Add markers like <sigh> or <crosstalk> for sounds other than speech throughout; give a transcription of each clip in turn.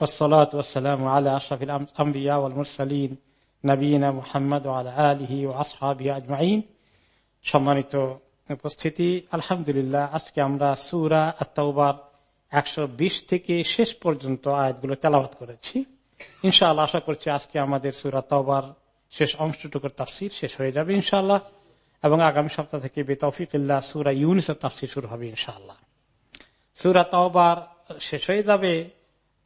والصلاة والسلام على أشرف الأنبياء والمرسلين نبينا محمد وعلى آله وأصحابه أجمعين সম্মানিত উপস্থিতি আলহামদুলিল্লাহ আজকে আমরা সুরা আত্মাউবার একশো বিশ থেকে শেষ পর্যন্ত আয়াতগুলো তেলাবাত করেছি ইনশাআল্লাহ আশা করছি আজকে আমাদের সুরা তওবার শেষ অংশটুকুর তাফসির শেষ হয়ে যাবে ইনশাআল্লাহ এবং আগামী সপ্তাহ থেকে বেতফিকুল্লাহ সুরা ইউনিসের তাফসির শুরু হবে ইনশাআল্লাহ সুরা তওবার শেষ হয়ে যাবে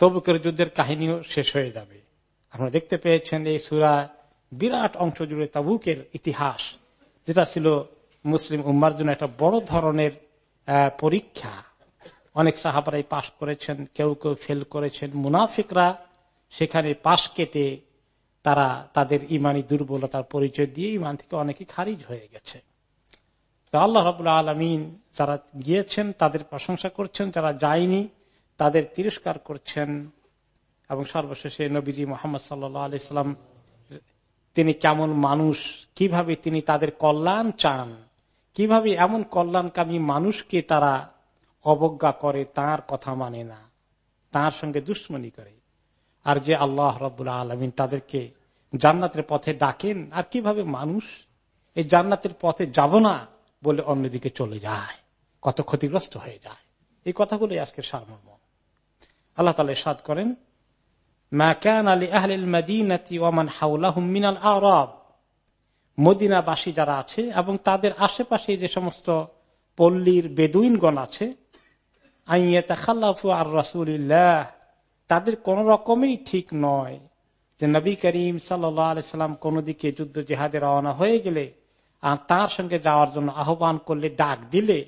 তবুকের যুদ্ধের কাহিনীও শেষ হয়ে যাবে। আমরা দেখতে পেয়েছেন এই সুরা বিরাট অংশ জুড়ে তাবুকের ইতিহাস, যেটা ছিল মুসলিম উম্মার জন্য একটা বড় ধরনের পরীক্ষা। অনেক সাহাবারাই পাশ করেছেন, কেউ কেউ ফেল করেছেন। মুনাফিকরা সেখানে পাশ কেটে তারা তাদের ইমানি দুর্বলতার পরিচয় দিয়ে ইমান থেকে অনেকে খারিজ হয়ে গেছে। আল্লাহ রবুল্লা আলমিন যারা গিয়েছেন, তাদের প্রশংসা করছেন, যারা যায়নি তাদের তিরস্কার করছেন এবং সর্বশেষে নবীজি মোহাম্মদ সাল্লাম, তিনি কেমন মানুষ, কীভাবে তিনি তাদের কল্যাণ চান, কীভাবে এমন কল্যাণকামী মানুষকে তারা অবজ্ঞা করে তার কথা মানে না, তার সঙ্গে দুশ্মনী করে। আর যে আল্লাহ রবুল্লা আলমিন তাদেরকে জান্নাতের পথে ডাকেন, আর কীভাবে মানুষ এই জান্নাতের পথে যাব না বলে অন্যদিকে চলে যায়, কত ক্ষতিগ্রস্ত হয়ে যায়। এই কথাগুলো আজকের সারমর্ম। আল্লাহ তালা সাদ করেন ম্যাকান আলী আহলিল মদিনাতি ওমান হাউলাহুম মিনাল আরব। মদিনাবাসী যারা আছে এবং তাদের আশেপাশে যে সমস্ত পল্লীর বেদুইনগণ আছে আর তাদের কোন রকমই ঠিক নয় যে নবী করিম সাল্লাম কোন দিকে যুদ্ধ জেহাদে রওনা হয়ে গেলে আর তার সঙ্গে যাওয়ার জন্য আহ্বান করলে, ডাক দিলে,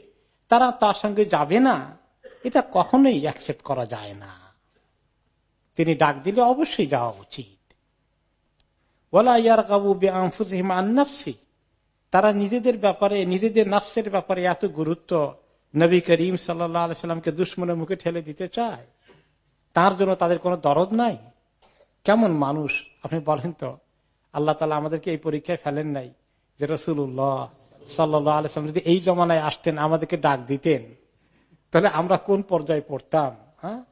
তারা তার সঙ্গে যাবে না। এটা কখনোই অ্যাকসেপ্ট করা যায় না। তিনি ডাক দিলে অবশ্যই যাওয়া উচিত। তারা নিজেদের ব্যাপারে, নিজেদের নফসের ব্যাপারে এত গুরুত্ব নবী করিম সাল্লামকে দুশ্মনের মুখে ঠেলে দিতে চায়, তার জন্য তাদের কোনো দরদ নাই? কেমন মানুষ? আপনি বলেন তো। আল্লাহ তালা আমাদেরকে এই পরীক্ষায় ফেলেন নাই যে রসুল্লাহ সাল্লাহ আলসালাম যদি এই জমানায় আসতেন, আমাদেরকে ডাক দিতেন। তাহলে আমরা কোন পর্যায়ে পড়তাম হ্যাঁ?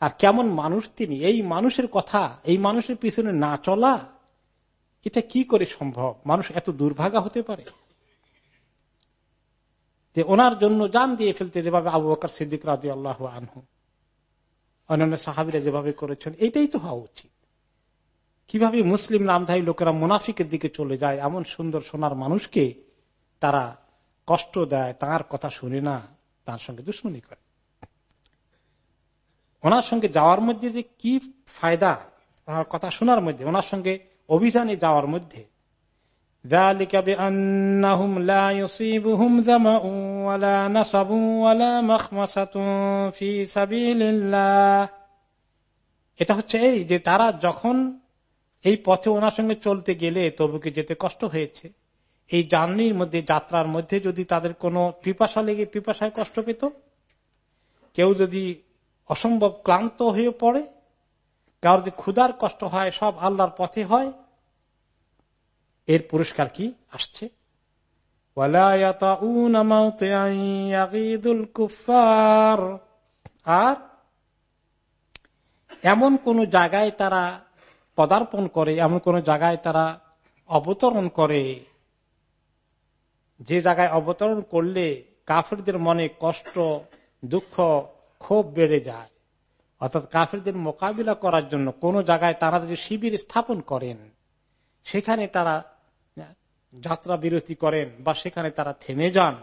আর কেমন মানুষ তিনি? এই মানুষের কথা, এই মানুষের পিছনে না চলা, এটা কি করে সম্ভব? মানুষ এত দুর্ভাগা হতে পারে? যে ওনার জন্য জান দিয়ে ফেলতে যেভাবে আবু বকর সিদ্দিক রাজি আল্লাহ আনহু, অন্যান্য সাহাবিরা যেভাবে করেছেন, এটাই তো হওয়া উচিত। কীভাবে মুসলিম নামধারী লোকেরা মুনাফিকের দিকে চলে যায়, এমন সুন্দর সোনার মানুষকে তারা কষ্ট দেয়, তার কথা শুনে না। তার সঙ্গে দুশ্মনী করে। ওনার সঙ্গে যাওয়ার মধ্যে যে কি ফায়দা, ওনার কথা শোনার মধ্যে, ওনার সঙ্গে অভিযানে যাওয়ার মধ্যে এটা হচ্ছে এই যে তারা যখন এই পথে ওনার সঙ্গে চলতে গেলে তবুকে যেতে কষ্ট হয়েছে এই জার্নির মধ্যে, যাত্রার মধ্যে যদি তাদের কোনো পিপাসা লেগে, পিপাসায় কষ্ট পেত? কেউ যদি অসম্ভব ক্লান্ত হয়ে পড়ে, কারোর যদি ক্ষুধার কষ্ট হয়, সব আল্লাহর পথে হয়, এর পুরস্কার কি আসছে? আর এমন কোন জায়গায় তারা পদার্পণ করে, এমন কোন জায়গায় তারা অবতরণ করে যে জায়গায় অবতরণ করলে কাফেরদের মনে কষ্ট, দুঃখ ক্ষোভ বেড়ে যায়। অর্থাৎ কাফেরদের মোকাবিলা করার জন্য কোন জায়গায় তারা যদি শিবির স্থাপন করেন, সেখানে তারা যাত্রা বিরতি করেন বা সেখানে তারা থেমে যান,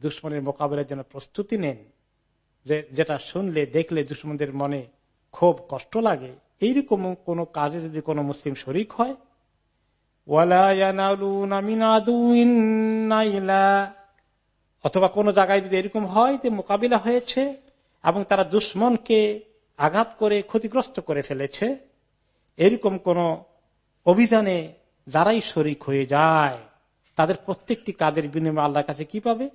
দুশ্মনের মোকাবিলার জন্য প্রস্তুতি নেন, যে যেটা শুনলে, দেখলে দুশ্মনদের মনে খুব কষ্ট লাগে। এইরকম কোন কাজে যদি কোনো মুসলিম শরিক হয় অথবা কোন জায়গায় যদি এরকম হয় যে মোকাবিলা হয়েছে এবং তারা দুশ্মনকে আঘাত করে ক্ষতিগ্রস্ত করে ফেলেছে, এরকম কোন অভিযানে যারাই শরিক হয়ে যায়, তাদের প্রত্যেকটি কাজের বিনিময়ে আল্লাহর কাছে কি পাবে?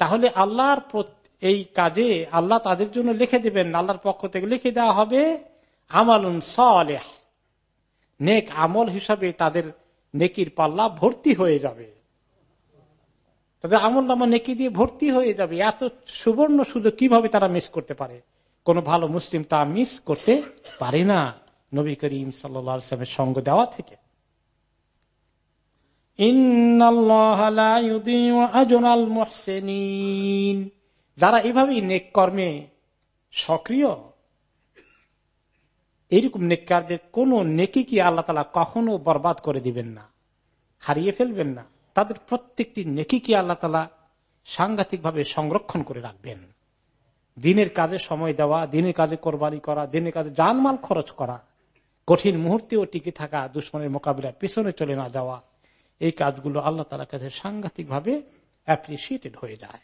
তাহলে আল্লাহর এই কাজে আল্লাহ তাদের জন্য লিখে দেবেন, আল্লাহর পক্ষ থেকে লিখে দেওয়া হবে, আমালুন সালেহ নেক আমল হিসাবে তাদের নেকির পাল্লা ভর্তি হয়ে যাবে। তাদের আমল নামা নেকি দিয়ে ভর্তি হয়ে যাবে। এত সুবর্ণ সুযোগ কীভাবে তারা মিস করতে পারে? কোন ভালো মুসলিম তা মিস করতে পারে না নবী করিম সাল্লামের সঙ্গ দেওয়া থেকে। যারা এভাবেই নেক কর্মে সক্রিয় এইরকম নেককারদের কোন নেকি কি আল্লাহ তালা কখনো বরবাদ করে দিবেন না, হারিয়ে ফেলবেন না। তাদের প্রত্যেকটি নেকি কি আল্লাহ তালা সাংঘাতিকভাবে সংরক্ষণ করে রাখবেন। দিনের কাজে সময় দেওয়া, দিনের কাজে কোরবানি করা, দিনের কাজে জানমাল খরচ করা, কঠিন মুহূর্তেও টিকে থাকা, দুশ্মনের মোকাবিলায় পেছনে চলে না যাওয়া, এই কাজগুলো আল্লাহ তালার কাছে সাংঘাতিক ভাবে অ্যাপ্রিসিয়েটেড হয়ে যায়।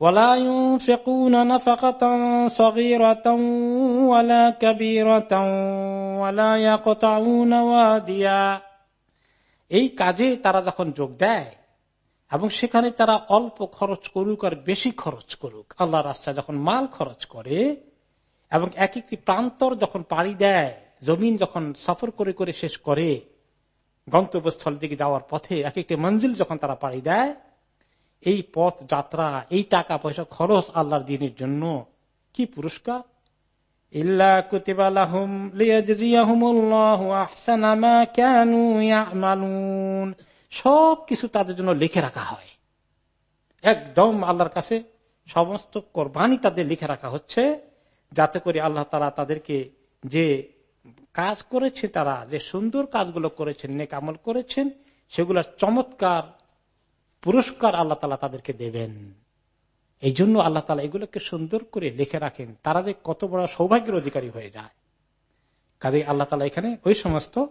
ولا ينفقون نفقة صغيرة ولا كبيرة ولا يقطعون واديا এই কাজে তারা যখন যোগ দেয় এবং সেখানে তারা অল্প খরচ করুক আর বেশি খরচ করুক আল্লাহ রাস্তা যখন মাল খরচ করে এবং এক একটি প্রান্তর যখন পাড়ি দেয় জমিন যখন সফর করে করে শেষ করে গন্তব্যস্থল দিকে যাওয়ার পথে এক একটি মঞ্জিল যখন তারা পাড়ি দেয় এই পথ যাত্রা, এই টাকা পয়সা খরচ আল্লাহর দিনের জন্য কি পুরস্কার? সব কিছু তাদের জন্য লিখে রাখা হয়। একদম আল্লাহর কাছে সমস্ত কোরবানি তাদের লিখে রাখা হচ্ছে, যাতে করে আল্লাহ তারা তাদেরকে যে কাজ করেছে তারা, যে সুন্দর কাজগুলো করেছেন, নেক আমল করেছেন সেগুলোর চমৎকার পুরস্কার আল্লাহ তালা তাদেরকে দেবেন। এই জন্য আল্লাহ তালা এগুলোকে সুন্দর করে লিখে রাখেন। তারা যে কত বড় সৌভাগ্যের অধিকারী হয়ে যায়। কাজে আল্লাহ তালা এখানে ওই সমস্ত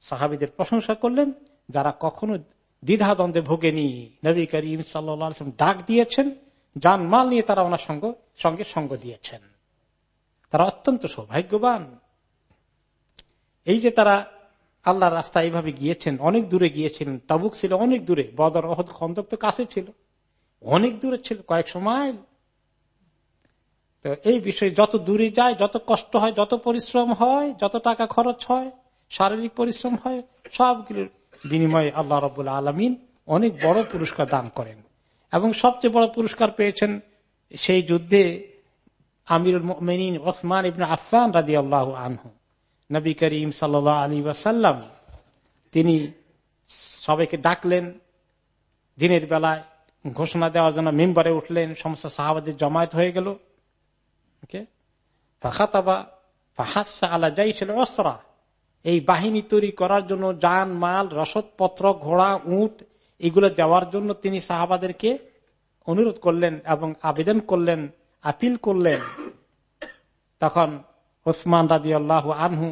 সাহাবিদের প্রশংসা করলেন, যারা কখনো দ্বিধা দ্বন্দ্বে ভোগেনি। নবী করিম সাল্লাম ডাক দিয়েছেন যান মাল নিয়ে তারা ওনার সঙ্গ, সঙ্গে সঙ্গ দিয়েছেন। তারা অত্যন্ত সৌভাগ্যবান। এই যে তারা আল্লাহ রাস্তা এইভাবে গিয়েছেন, অনেক দূরে গিয়েছিলেন। তাবুক ছিল অনেক দূরে, বদর অহদ খন্দক তো কাছে ছিল। অনেক দূরে ছিল কয়েকশো মাইল তো এই বিষয়ে যত দূরে যায়, যত কষ্ট হয়, যত পরিশ্রম হয়, যত টাকা খরচ হয়, শারীরিক পরিশ্রম হয় সবগুলোর বিনিময়ে আল্লাহ রব আলমিন অনেক বড় পুরস্কার দান করেন। এবং সবচেয়ে বড় পুরস্কার পেয়েছেন সেই যুদ্ধে আমিরুল মেনিন ওসমান ইবনা আফান রাজি আল্লাহ আনহু। নবী করিম সাল আলী ওয়াসাল্লাম, তিনি সবাইকে ডাকলেন, দিনের বেলায় ঘোষণা দেওয়ার জন্য মেম্বারে উঠলেন, সমস্ত সাহাবাদের জমায়েত হয়ে গেল। অসরা এই বাহিনী তৈরি করার জন্য যান, মাল, রসদপত্র, ঘোড়া, উঁট, এগুলো দেওয়ার জন্য তিনি সাহাবাদেরকে অনুরোধ করলেন এবং আবেদন করলেন, আপিল করলেন। তখন ওসমান রাজি আল্লাহ আনহু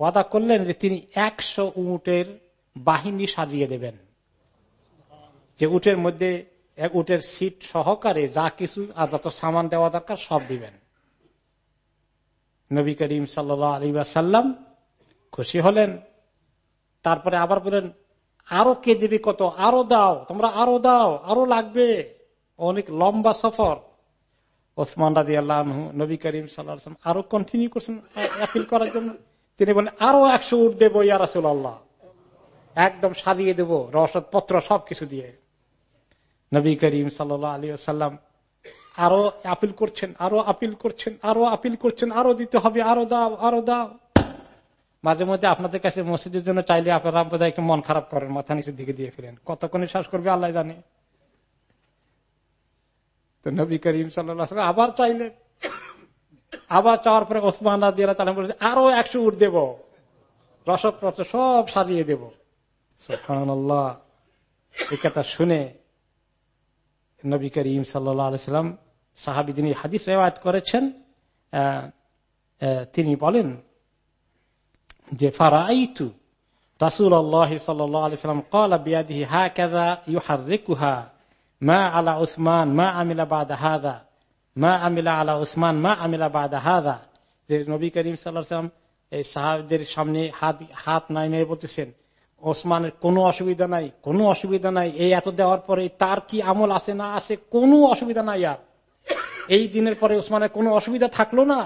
ওয়াদা করলেন যে তিনি একশো উটের বাহিনী সাজিয়ে দেবেন। যে উটের মধ্যে, এক উটের সিট সহকারে যা কিছু আর যত সামান দেওয়া দরকার সব দিবেন। নবী করিম সাল্লা আলী সাল্লাম খুশি হলেন। তারপরে আবার বলেন, আরও কে দেবে কত? আরও দাও, তোমরা আরও দাও, আরও লাগবে। অনেক লম্বা সফর। ওসমান রাজি আল্লাহ নবী করিম সাল্লাম আরও কন্টিনিউ করছেন অ্যাপিল করার জন্য। তিনি বলেন, আরও একশো উঠ দেবো ইয়ারাসুল আল্লাহ একদম সাজিয়ে দেবো রসদ পত্র সবকিছু দিয়ে। নবী করিম সাল্লাহ আলী সাল্লাম আরও আপিল করছেন, আরও আপিল করছেন, আরও আপিল করছেন, আরও দিতে হবে, আরও দাও আরও দাও। মাঝে মধ্যে আপনাদের কাছে মসজিদের জন্য চাইলে আপনারা বোধহয় মন খারাপ করেন, মাথা নিচের দিকে দিয়ে ফিরেন কতক্ষণে শ্বাস করবে আল্লাহ জানে। তো নবী করিম সাল্লাহ আবার চাইলেন আবার চাওয়ার পরে ওসমান দিয়ে তারা বলেছে, আরও একশো উঠ দেব। রসদপত্র সব সাজিয়ে দেব। সুফানাল্লাহ শুনে নবী করিম সাল্লাম, সাহাবি যিনি হাদিস রেওয়ায়ত করেছেন তিনি বলেন যে ফারাইতু রাসুল আল্লাহ সাল্লাম কলা বিয়াদিহি হা কাদা ইউহার রেকুহা মা আলা উসমান মা আমিলা বাদা হাদা মা আমিলা আলা উসমান, মা আমিলা বাদা হাদা। যে নবী করিম সাল্লাম এই সাহাবদের সামনে হাত হাত নাই নিয়ে বলতেছেন, ওসমানের কোনো অসুবিধা নাই, কোনো অসুবিধা নাই, এই এত দেওয়ার পরে তার কি আমল আছে না আছে কোনো অসুবিধা নাই আর? এই দিনের পরে ওসমানের কোনো অসুবিধা থাকল না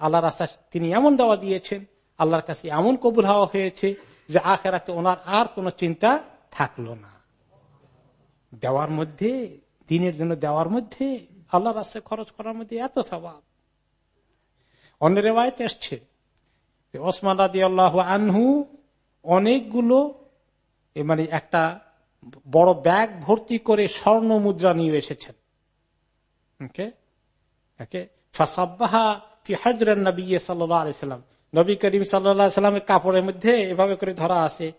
আল্লাহর আশা তিনি এমন দেওয়া দিয়েছেন, আল্লাহর কাছে এমন কবুল হওয়া হয়েছে যে আখেরাতে ওনার আর কোনো চিন্তা থাকল না। দেওয়ার মধ্যে, দিনের জন্য দেওয়ার মধ্যে আল্লাহর রাস্তায় খরচ করার মধ্যে এত স্বভাব। অন্য রেওয়ায়ত এসছে ওসমান রাদি আল্লাহ আনহু অনেকগুলো মানে একটা বড় ব্যাগ ভর্তি করে স্বর্ণ মুদ্রা নিয়ে এসেছেন। নবী করিম সাল্লামের কাপড়ের মধ্যে এভাবে করে ধরা আছে।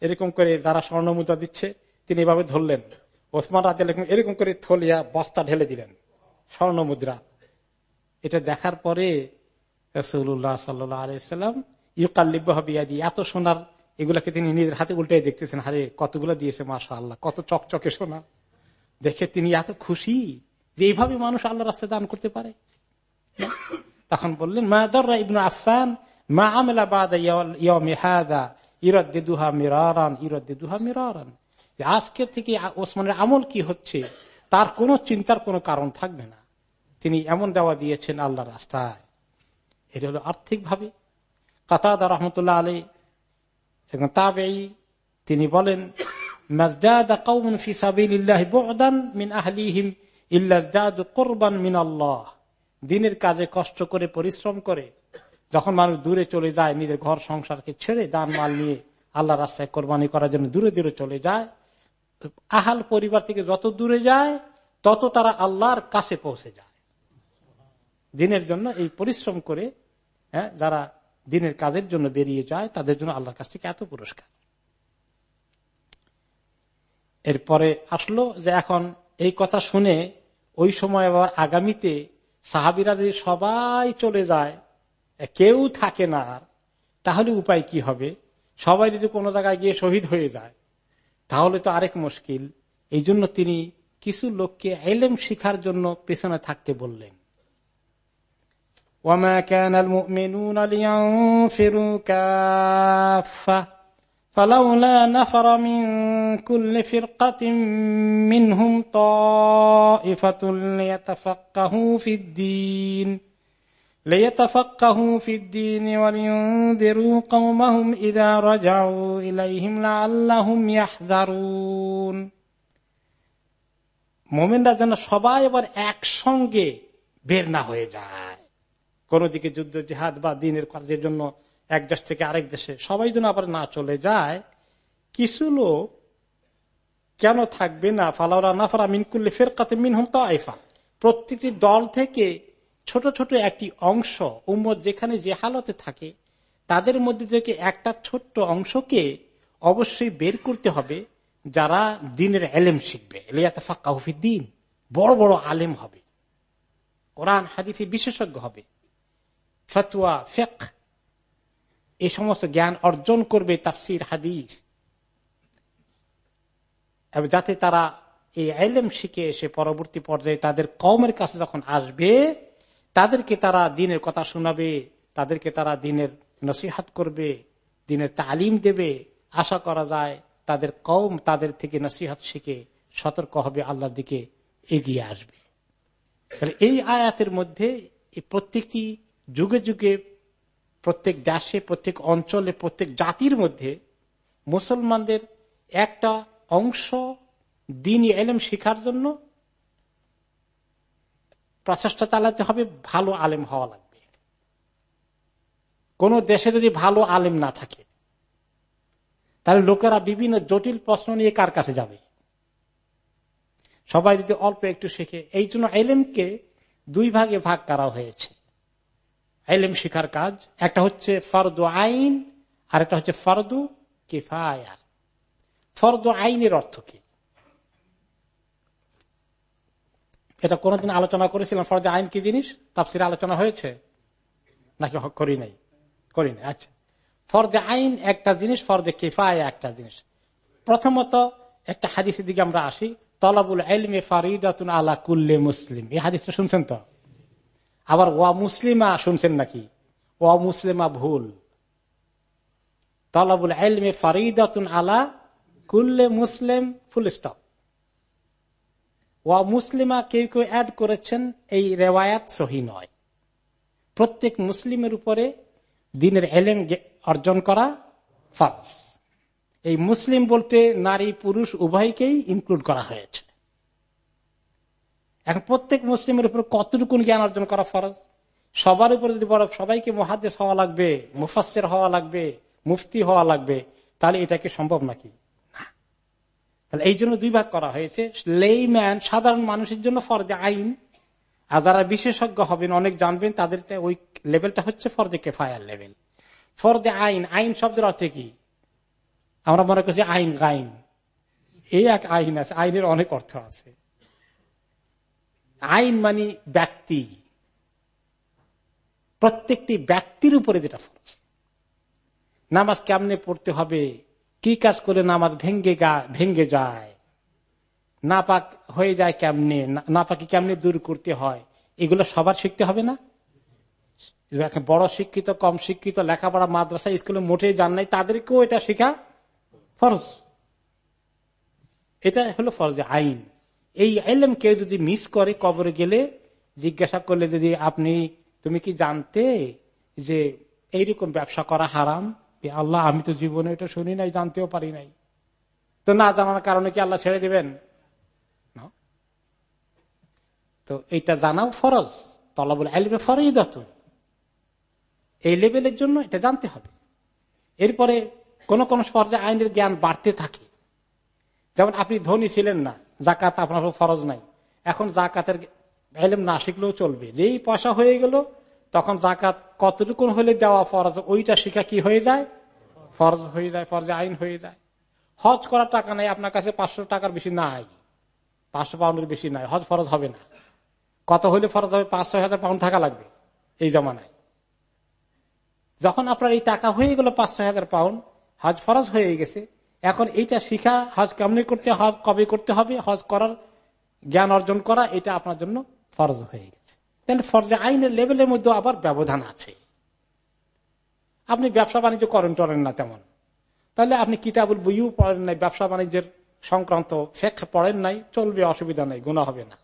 এরকম করে যারা স্বর্ণ মুদ্রা দিচ্ছে, তিনি এভাবে ধরলেন। ওসমান রাতে এরকম করে থলিয়া, বস্তা ঢেলে দিলেন। স্বর্ণ মুদ্রা এটা দেখার পরে রসুল্লাহ সাল্লাহ আলাইসাল্লাম ইউকাল্লিব্য হবিয়াদি এত সোনার এগুলাকে তিনি নিজের হাতে উল্টে দেখতেছেন, হারে কতগুলো দিয়েছে মাসা আল্লাহ কত চকচকে সোনা। দেখে তিনি এত খুশি যে এইভাবে মানুষ আল্লাহ রাস্তায় দান করতে পারে। তখন বললেন, মা দর্রা ইবনু আফান মা আমেলা বাদা ইরদ্দে দুহা দুহা আজকে থেকে ওসমানের আমল কি হচ্ছে, তার কোন চিন্তার কোনো কারণ থাকবে না। তিনি এমন দেওয়া দিয়েছেন আল্লাহ রাস্তায়। এটা হলো আর্থিক ভাবে কাতাদা রহমতুল্লাহ আলী এবং তাবেই তিনি বলেন দিনের কাজে কষ্ট করে, পরিশ্রম করে, যখন মানুষ দূরে চলে যায়, নিজের ঘর সংসারকে ছেড়ে দান মাল নিয়ে আল্লাহ রাস্তায় কোরবানি করার জন্য দূরে দূরে চলে যায়, আহাল পরিবার থেকে যত দূরে যায়, তত তারা আল্লাহর কাছে পৌঁছে যায়। দিনের জন্য এই পরিশ্রম করে হ্যাঁ যারা দিনের কাজের জন্য বেরিয়ে যায়, তাদের জন্য আল্লাহর কাছ থেকে এত পুরস্কার। এরপরে আসলো যে এখন এই কথা শুনে ওই সময় আবার আগামীতে সাহাবিরা যদি সবাই চলে যায়, কেউ থাকে না আর, তাহলে উপায় কি হবে? সবাই যদি কোনো জায়গায় গিয়ে শহীদ হয়ে যায়, তাহলে তো আরেক মুশকিল। এই জন্য তিনি কিছু লোককে এলেম শিখার জন্য পেছনে থাকতে বললেন। وما كان المؤمنون لينفروا كافة فلولا نفر من كل فرقة منهم طائفة ليتفقهوا في الدين ليتفقهوا في الدين ولينذروا قومهم إذا رجعوا إليهم لعلهم يحذرون মোমেনরা যেন সবাই এবার একসঙ্গে বের না হয়ে যায় কোন দিকে যুদ্ধ, জেহাদ বা দিনের কাজের জন্য এক দেশ থেকে আরেক দেশে সবাই যেন আবার না চলে যায়, কিছু লোক কেন থাকবে না? ফালাওরা নাফারা মিনকুল্লি ফেরকাতে মিনহুম তো আইফা প্রত্যেকটি দল থেকে ছোট ছোট একটি অংশ, উম্মত যেখানে যে হালতে থাকে, তাদের মধ্যে থেকে একটা ছোট্ট অংশকে অবশ্যই বের করতে হবে, যারা দিনের এলেম শিখবে। দিন বড় বড় আলেম হবে। কোরআন হাদিফে বিশেষজ্ঞ হবে। ফতুয়া ফেক এই সমস্ত জ্ঞান অর্জন করবে তাফসির হাদিস। যাতে তারা এই আইলেম শিখে এসে পরবর্তী পর্যায়ে তাদের কমের কাছে যখন আসবে, তাদেরকে তারা দিনের কথা শোনাবে, তাদেরকে তারা দিনের নসিহাত করবে, দিনের তালিম দেবে। আশা করা যায় তাদের কম তাদের থেকে নসিহাত শিখে সতর্ক হবে, আল্লাহর দিকে এগিয়ে আসবে। এই আয়াতের মধ্যে প্রত্যেকটি যুগে যুগে প্রত্যেক দেশে, প্রত্যেক অঞ্চলে, প্রত্যেক জাতির মধ্যে মুসলমানদের একটা অংশ দিনই এলেম শিখার জন্য প্রচেষ্টা চালাতে হবে, ভালো আলেম হওয়া লাগবে। কোন দেশে যদি ভালো আলেম না থাকে, তাহলে লোকেরা বিভিন্ন জটিল প্রশ্ন নিয়ে কার কাছে যাবে? সবাই যদি অল্প একটু শেখে, এই জন্য এলেমকে দুই ভাগে ভাগ করা হয়েছে। এলেম শিখার কাজ, একটা হচ্ছে ফরদু আইন, আর একটা হচ্ছে ফরদু কিফায়া। ফরদু আইনের অর্থ কি? এটা কোনদিন আলোচনা করেছিলাম, ফরদে আইন কি জিনিস? তাফসির আলোচনা হয়েছে? নাকি করি নাই? করি নাই। আচ্ছা। ফরদে আইন একটা জিনিস, ফরদে কিফায়া একটা জিনিস। প্রথমত একটা হাদিসের দিকে আমরা আসি, তলাবুল আলা কুল্লে মুসলিম। এই হাদিসটা শুনছেন তো? আবার ওয়া মুসলিমা শুনছেন নাকি? ওয়া মুসলিমা ভুল। তলাবুল এলমে ফারিদাতুন আলা কুল্লে মুসলিম ফুল স্টপ ওয়া মুসলিমা কেউ কেউ অ্যাড করেছেন, এই রেওয়ায়াত সহি নয়। প্রত্যেক মুসলিমের উপরে দিনের এলেম অর্জন করা ফরজ। এই মুসলিম বলতে নারী, পুরুষ, উভয়কেই ইনক্লুড করা হয়েছে। এখন প্রত্যেক মুসলিমের উপর কতটুকুন জ্ঞান অর্জন করা ফরজ? সবার উপরে যদি বড় সবাইকে মহাদেশ হওয়া লাগবে মুফাসের হওয়া লাগবে, মুফতি হওয়া লাগবে, তাহলে এটা কি সম্ভব নাকি? তাহলে এই জন্য দুই ভাগ করা হয়েছে। লেইম্যান সাধারণ মানুষের জন্য ফরজে আইন। আর যারা বিশেষজ্ঞ হবেন, অনেক জানবেন, তাদের ওই লেভেলটা হচ্ছে ফরজে কেফায়ার লেভেল। ফরদে আইন আইন শব্দের অর্থে কি? আমরা মনে করছি আইন গাইন। এই এক আইন আছে, আইনের অনেক অর্থ আছে। আইন মানে ব্যক্তি। প্রত্যেকটি ব্যক্তির উপরে যেটা ফরজ। নামাজ কেমনে পড়তে হবে? কি কাজ করে নামাজ ভেঙ্গে ভেঙ্গে যায়? নাপাক হয়ে যায় কেমনে? নাপাকি কেমনে দূর করতে হয়? এগুলো সবার শিখতে হবে না? বড় শিক্ষিত, কম শিক্ষিত, লেখাপড়া, মাদ্রাসা, স্কুলে মোটেই জান নাই, তাদেরকেও এটা শেখা ফরজ। এটা হলো ফরজ আইন। এই এলএম কেউ যদি মিস করে কবরে গেলে জিজ্ঞাসা করলে যদি আপনি, তুমি কি জানতে যে এইরকম ব্যবসা করা হারাম? আল্লাহ, আমি তো জীবনে এটা শুনি নাই, জানতেও পারি নাই। তো না জানার কারণে কি আল্লাহ ছেড়ে দিবেন? তো এইটা জানাও ফরজ। তলাবুল আলমে ফরই দত এই লেভেলের জন্য এটা জানতে হবে। এরপরে কোন কোন পর্যায়ে আইনের জ্ঞান বাড়তে থাকে। যেমন আপনি ধনী ছিলেন না জাকাত আপনার ফরজ নাই। এখন জাকাতের এলেম না শিখলেও চলবে। যেই পয়সা হয়ে গেল, তখন জাকাত কতটুকুন হলে দেওয়া ফরজ, ওইটা শিখা কি হয়ে যায়? ফরজ হয়ে যায়, ফরজে আইন হয়ে যায়। হজ করার টাকা নাই, আপনার কাছে পাঁচশো টাকার বেশি নাই। পাঁচশো পাউন্ডের বেশি নাই, হজ ফরজ হবে না। কত হলে ফরজ হবে? পাঁচ, ছয় হাজার পাউন্ড থাকা লাগবে এই জমানায়। যখন আপনার এই টাকা হয়ে গেল পাঁচ, ছয় হাজার পাউন্ড, হজ ফরজ হয়ে গেছে এখন এইটা শিখা, হজ কেমনি করতে হজ কবে করতে হবে, হজ করার জ্ঞান অর্জন করা, এটা আপনার জন্য ফরজ হয়ে গেছে। তাহলে ফরজে আইনের লেভেলের মধ্যে আবার ব্যবধান আছে। আপনি ব্যবসা বাণিজ্য করেন, টরেন না তেমন। তাহলে আপনি কিতাবুল বইও পড়েন নাই, ব্যবসা বাণিজ্যের সংক্রান্ত ফেক পড়েন নাই, চলবে, অসুবিধা নাই গুণা হবে না।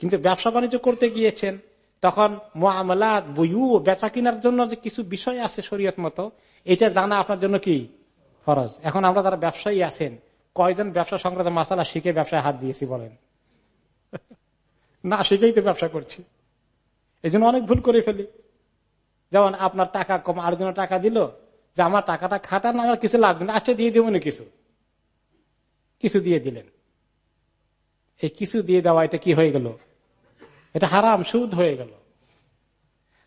কিন্তু ব্যবসা বাণিজ্য করতে গিয়েছেন, তখন মোয়ামলাত বইউ বেচা কিনার জন্য যে কিছু বিষয় আছে শরীয়ত মতো, এটা জানা আপনার জন্য কি? ফরজ এখন আমরা যারা ব্যবসায়ী আছেন, কয়জন ব্যবসা সংক্রান্ত মাসালা শিখে ব্যবসায় হাত দিয়েছি বলেন? না শিখেই তো ব্যবসা করছি। এই অনেক ভুল করে ফেলি। যেমন আপনার টাকা কম, আরেকজনের টাকা দিল, যে আমার টাকাটা খাটান, আমার কিছু লাগবে না আচ্ছা দিয়ে দেবো না কিছু। কিছু দিয়ে দিলেন। এই কিছু দিয়ে দেওয়া, এটা কি হয়ে গেল? এটা হারাম, সুদ হয়ে গেল।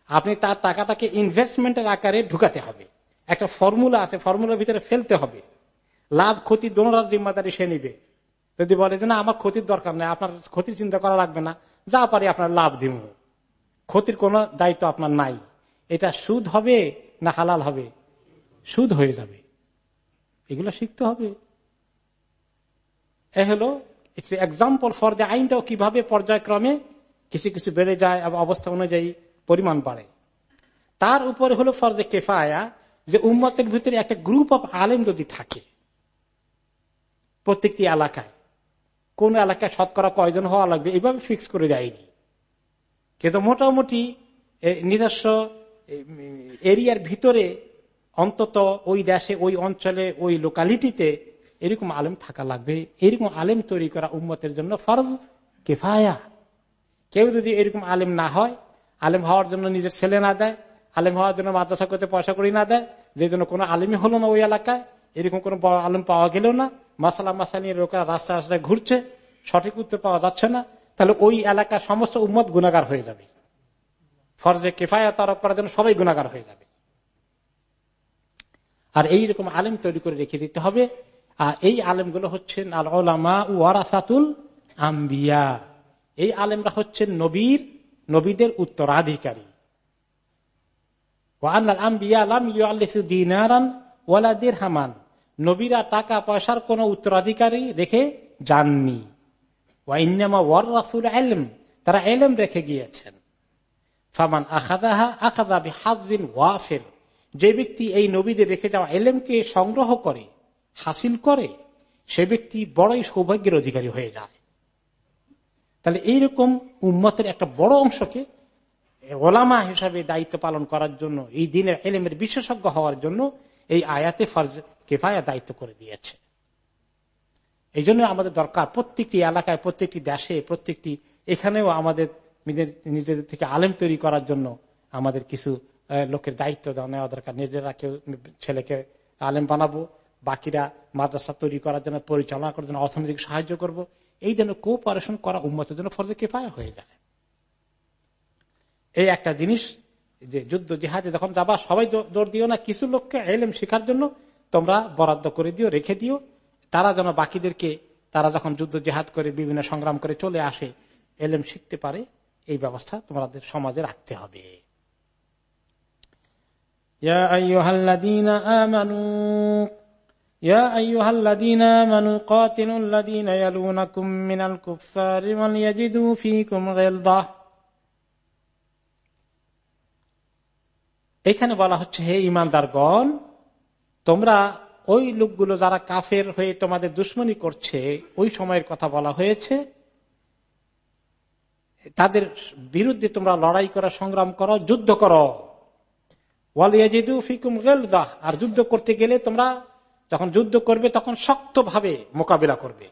আপনি তার টাকাটাকে ইনভেস্টমেন্টের আকারে ঢুকাতে হবে। একটা ফর্মুলা আছে ফর্মুলার ভিতরে ফেলতে হবে। লাভ, ক্ষতি দোনোরার জিম্মাদারি সে নিবে। যদি বলে যে, না, আমার ক্ষতির দরকার নেই, আপনার ক্ষতির চিন্তা করা লাগবে না, যা পারি আপনার লাভ দিব। ক্ষতির কোন দায়িত্ব আপনার নাই। এটা সুদ হবে না হালাল হবে? সুদ হয়ে যাবে। এগুলো শিখতে হবে। এ হলো এক্সাম্পল ফর যে আইনটাও কীভাবে পর্যায়ক্রমে কিছু কিছু বেড়ে যায় অবস্থা অনুযায়ী পরিমাণ বাড়ে। তার উপরে হলো ফরজে কেফায়া যে উম্মতের ভিতরে একটা গ্রুপ অফ আলেম যদি থাকে, প্রত্যেকটি এলাকায়, কোন এলাকায় শতকরা কয়জন হওয়া লাগবে এইভাবে ফিক্স করে দেয়নি। কিন্তু মোটামুটি নিজস্ব এরিয়ার ভিতরে অন্তত ওই দেশে, ওই অঞ্চলে, ওই লোকালিটিতে এরকম আলেম থাকা লাগবে। এরকম আলেম তৈরি করা উম্মতের জন্য ফরজ কেফায়া। কেউ যদি এরকম আলেম না হয়, আলেম হওয়ার জন্য নিজের ছেলে না দেয় আলেম হওয়ার জন্য মাদ্রাসা করতে পয়সা করি না দেয়, যে জন্য কোনো আলেমই হলো না ওই এলাকায়। এরকম কোন বড় আলেম পাওয়া গেল না, মাসালা মাসা নিয়ে লোকেরা রাস্তায় রাস্তায় ঘুরছে, সঠিক উত্তর পাওয়া যাচ্ছে না, তাহলে ওই এলাকার সমস্ত উম্মত গুণাগার হয়ে যাবে। ফরজে কেফায়া তরফ করার জন্য সবাই গুণাগার হয়ে যাবে। আর এই রকম আলেম তৈরি করে রেখে দিতে হবে। আর এই আলেমগুলো হচ্ছেন আল ওলামা ওয়ারাসাতুল আম্বিয়া। এই আলেমরা হচ্ছেন নবীর, নবীদের উত্তরাধিকারী। নবীরা টাকা পয়সার কোন উত্তরাধিকারী রেখে যাননি। তারা এলম রেখে গিয়েছেন। ফামান আখাদাহা আখাদা হাজিন ওয়াফের যে ব্যক্তি এই নবীদের রেখে যাওয়া এলেমকে সংগ্রহ করে, হাসিল করে, সে ব্যক্তি বড়ই সৌভাগ্যের অধিকারী হয়ে যায়। তাহলে এইরকম উম্মতের একটা বড় অংশকে ওলামা হিসাবে দায়িত্ব পালন করার জন্য, এই দিনের এলেমের বিশেষজ্ঞ হওয়ার জন্য এই আয়াতে ফরজ কেফায়া দায়িত্ব করে দিয়েছে। এই জন্য আমাদের দরকার প্রত্যেকটি এলাকায়, প্রত্যেকটি দেশে, প্রত্যেকটি এখানেও আমাদের নিজেদের থেকে আলেম তৈরি করার জন্য আমাদের কিছু লোকের দায়িত্ব নেওয়া দরকার। নিজেরা কেউ ছেলেকে আলেম বানাবো, বাকিরা মাদ্রাসা তৈরি করার জন্য, পরিচালনা করার জন্য, অর্থনৈতিক সাহায্য করব। এই জন্য কোপারেশন করা উন্মতের জন্য ফরজে কেফায়া হয়ে যায়। এই একটা জিনিস যে যুদ্ধ জিহাদে যখন যাবা, সবাই জোর দিও না। কিছু লোককে এলেম শেখার জন্য তোমরা বরাদ্দ করে দিও, রেখে দিও। তারা যেন বাকিদেরকে, তারা যখন যুদ্ধ জেহাদ করে বিভিন্ন সংগ্রাম করে চলে আসে, এলেম শিখতে পারে, এই ব্যবস্থা তোমাদের সমাজে রাখতে হবে। এখানে বলা হচ্ছে, হে ইমানদার ইমানদারগণ, তোমরা ওই লোকগুলো যারা কাফের হয়ে তোমাদের দুশ্মনী করছে, ওই সময়ের কথা বলা হয়েছে। তাদের বিরুদ্ধে তোমরা লড়াই করা, সংগ্রাম করো, যুদ্ধ করো। ফিকুম গেলদাহ আর যুদ্ধ করতে গেলে তোমরা যখন যুদ্ধ করবে, তখন শক্তভাবে মোকাবিলা করবে।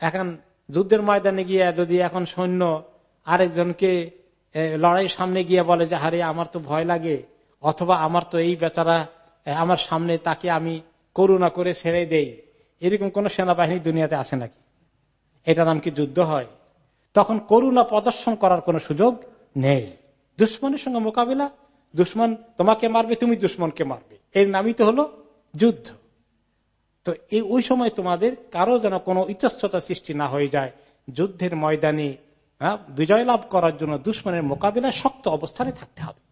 এখন যুদ্ধের ময়দানে গিয়ে যদি এখন সৈন্য আরেকজনকে লড়াই সামনে গিয়ে বলে যে হারে আমার তো ভয় লাগে। অথবা আমার তো এই বেচারা আমার সামনে তাকে আমি করুণা করে ছেড়ে দেই। এরকম কোন সেনাবাহিনী দুনিয়াতে আছে নাকি? এটা নাম কি যুদ্ধ হয়? তখন করুণা প্রদর্শন করার কোন সুযোগ নেই। দুশ্মনের সঙ্গে মোকাবিলা? দুশ্মন তোমাকে মারবে, তুমি দুশ্মনকে মারবে। এর নামই তো হলো যুদ্ধ। তো এই ওই সময় তোমাদের কারও যেন কোনো ইতস্ততা সৃষ্টি না হয়ে যায়। যুদ্ধের ময়দানে বিজয় লাভ করার জন্য দুশ্মনের মোকাবিলায় শক্ত অবস্থানে থাকতে হবে।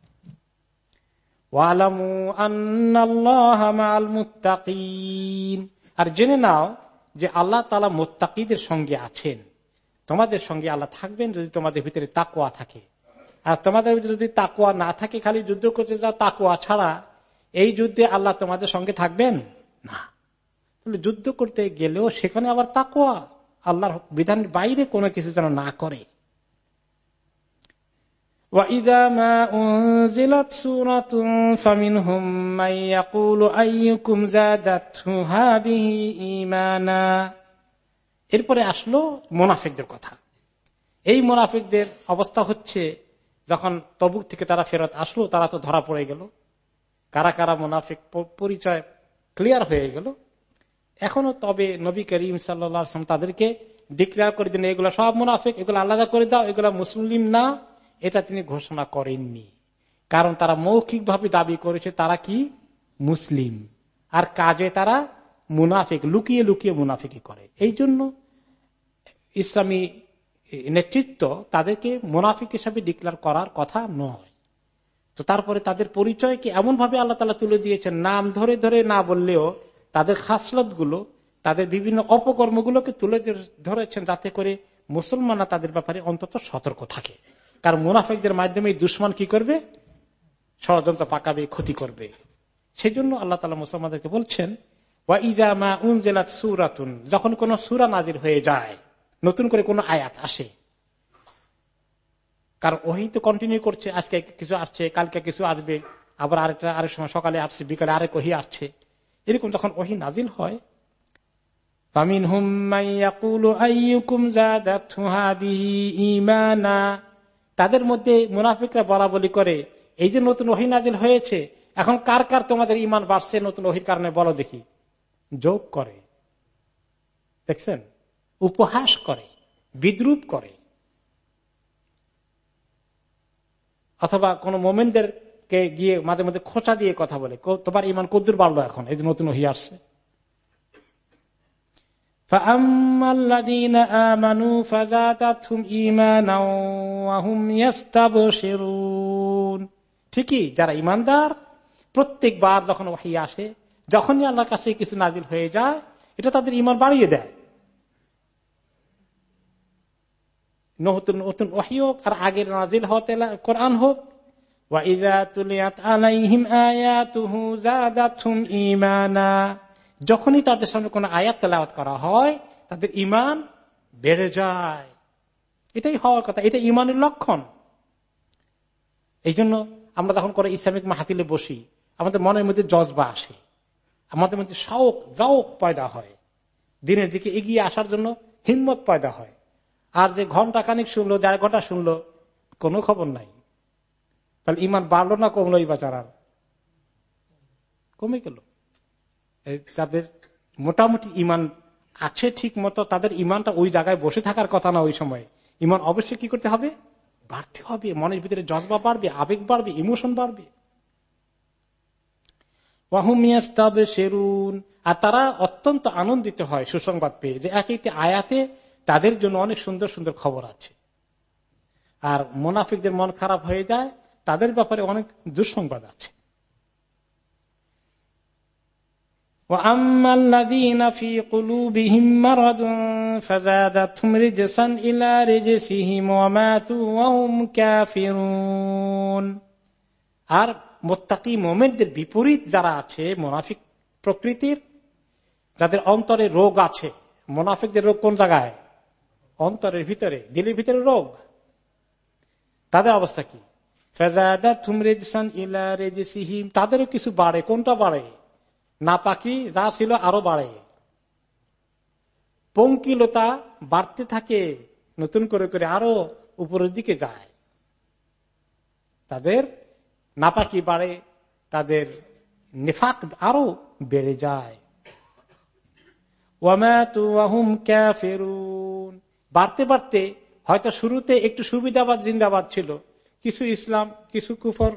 আর জেনে নাও যে আল্লাহ তালা মোত্তাকিদের সঙ্গে আছেন। তোমাদের সঙ্গে আল্লাহ থাকবেন যদি তোমাদের ভিতরে তাকুয়া থাকে। আর তোমাদের ভিতরে যদি তাকুয়া না থাকে, খালি যুদ্ধ করতে যাও তাকুয়া ছাড়া এই যুদ্ধে আল্লাহ তোমাদের সঙ্গে থাকবেন? না। তাহলে যুদ্ধ করতে গেলেও সেখানে আবার তাকুয়া আল্লাহর বিধানের বাইরে কোনো কিছু যেন না করে। وإذا ما أنزلت سورة فمنهم من يقول أيكم زادته هذه إيمانا এরপরে আসলো মোনাফিকদের কথা এই মোনাফিকদের অবস্থা হচ্ছে যখন তবুক থেকে তারা ফেরত আসলো তারা তো ধরা পড়ে গেল কারা কারা মোনাফিক পরিচয় ক্লিয়ার হয়ে গেল এখনো তবে নবী করিম সাল্লাম তাদেরকে ডিক্লেয়ার করে দিন এগুলো সব মুনাফিক এগুলো আলাদা করে দাও এগুলো মুসলিম না এটা তিনি ঘোষণা করেননি। কারণ তারা মৌখিকভাবে দাবি করেছে, তারা কি? মুসলিম। আর কাজে তারা মুনাফিক, লুকিয়ে লুকিয়ে মুনাফিকি করে। এই জন্য ইসলামী নেতৃত্ব তাদেরকে মুনাফিক হিসাবে ডিক্লেয়ার করার কথা নয়। তো তারপরে তাদের পরিচয়কে এমন ভাবে আল্লাহ তালা তুলে দিয়েছেন, নাম ধরে ধরে না বললেও তাদের খাসলতগুলো তাদের বিভিন্ন অপকর্মগুলোকে তুলে ধরেছেন যাতে করে মুসলমানরা তাদের ব্যাপারে অন্তত সতর্ক থাকে। কারণ মুনাফিকদের মাধ্যমে দুশ্মন কি করবে? ষড়যন্ত্র পাকাবে, ক্ষতি করবে। সেই জন্য আল্লাহ তালা মুসলমানদেরকে বলছেন সুরাতুন যখন কোন সুরা নাজির হয়ে যায়, নতুন করে কোন আয়াত আসে, কারণ ওহি তো কন্টিনিউ করছে, আজকে কিছু আসছে, কালকে কিছু আসবে, আবার আরেকটা, আরেক সময় সকালে আসছে, বিকালে আরেক ওহি আসছে। এরকম যখন ওহি নাজিল হয় তাদের মধ্যে মুনাফিকরা বলা বলি করে, এই যে নতুন ওহি নাজিল হয়েছে, এখন কার কার তোমাদের ইমান বাড়ছে নতুন ওহির কারণে বলো দেখি। যোগ করে, দেখছেন? উপহাস করে, বিদ্রুপ করে। অথবা কোন মোমেনদের কে গিয়ে মাঝে মাঝে খোঁচা দিয়ে কথা বলে তোমার ইমান কদ্দুর বাড়লো এখন, এই যে নতুন ওহি আসছে। ঠিকই, যারা ইমানদার, প্রত্যেকবার যখন ওহি আসে, যখনই আল্লাহর কাছে কিছু নাজিল হয়ে যায়, এটা তাদের ইমান বাড়িয়ে দেয়। নতুন নতুন ওহি হোক, আর আগের নাজিল হতে কোরআন হোক যখনই তাদের সামনে কোন আয়াত তেলাওয়াত করা হয়, তাদের ইমান বেড়ে যায়। এটাই হওয়ার কথা, এটা ইমানের লক্ষণ। এই জন্য আমরা যখন করে ইসলামিক মাহফিলে বসি, আমাদের মনের মধ্যে জজবা আসে, আমাদের মধ্যে শখ জওক পয়দা হয়। দিনের দিকে এগিয়ে আসার জন্য হিম্মত পয়দা হয়। আর যে ঘণ্টা খানিক শুনলো, দেড় ঘণ্টা শুনলো, কোনো খবর নাই। তাহলে ইমান বাড়লো না কমলো এই বাচারার কমে গেল। যাদের মোটামুটি ইমান আছে ঠিক মতো, তাদের ইমানটা ওই জায়গায় বসে থাকার কথা না ওই সময়। ইমান অবশ্যই কি করতে হবে? বাড়তে হবে। মনের ভিতরে জজবা বাড়বে, আবেগ বাড়বে ইমোশন বাড়বে। আর তারা অত্যন্ত আনন্দিত হয় সুসংবাদ পেয়ে যে এক একটি আয়াতে তাদের জন্য অনেক সুন্দর সুন্দর খবর আছে। আর মোনাফিকদের মন খারাপ হয়ে যায়, তাদের ব্যাপারে অনেক দুঃসংবাদ আছে। আর মোত্তাকি মোমেনদের বিপরীত যারা আছে, মোনাফিক প্রকৃতির, যাদের অন্তরে রোগ আছে, মোনাফিকদের রোগ কোন জায়গায়? অন্তরের ভিতরে, দিলের ভিতরে রোগ। তাদের অবস্থা কি? তাদেরও কিছু বাড়ে, কোনটা বাড়ে? না পাকি যা ছিল আরও বাড়ে। পঙ্কিলতা বাড়তে থাকে, নতুন করে করে আরও উপরের দিকে যায়। তাদের নাপাকি বাড়ে, তাদের নেফাক আরও বেড়ে যায়। বাড়তে বাড়তে হয়তো শুরুতে একটু সুবিধাবাদ, জিন্দাবাদ ছিল। কিছু ইসলাম, কিছু কুফর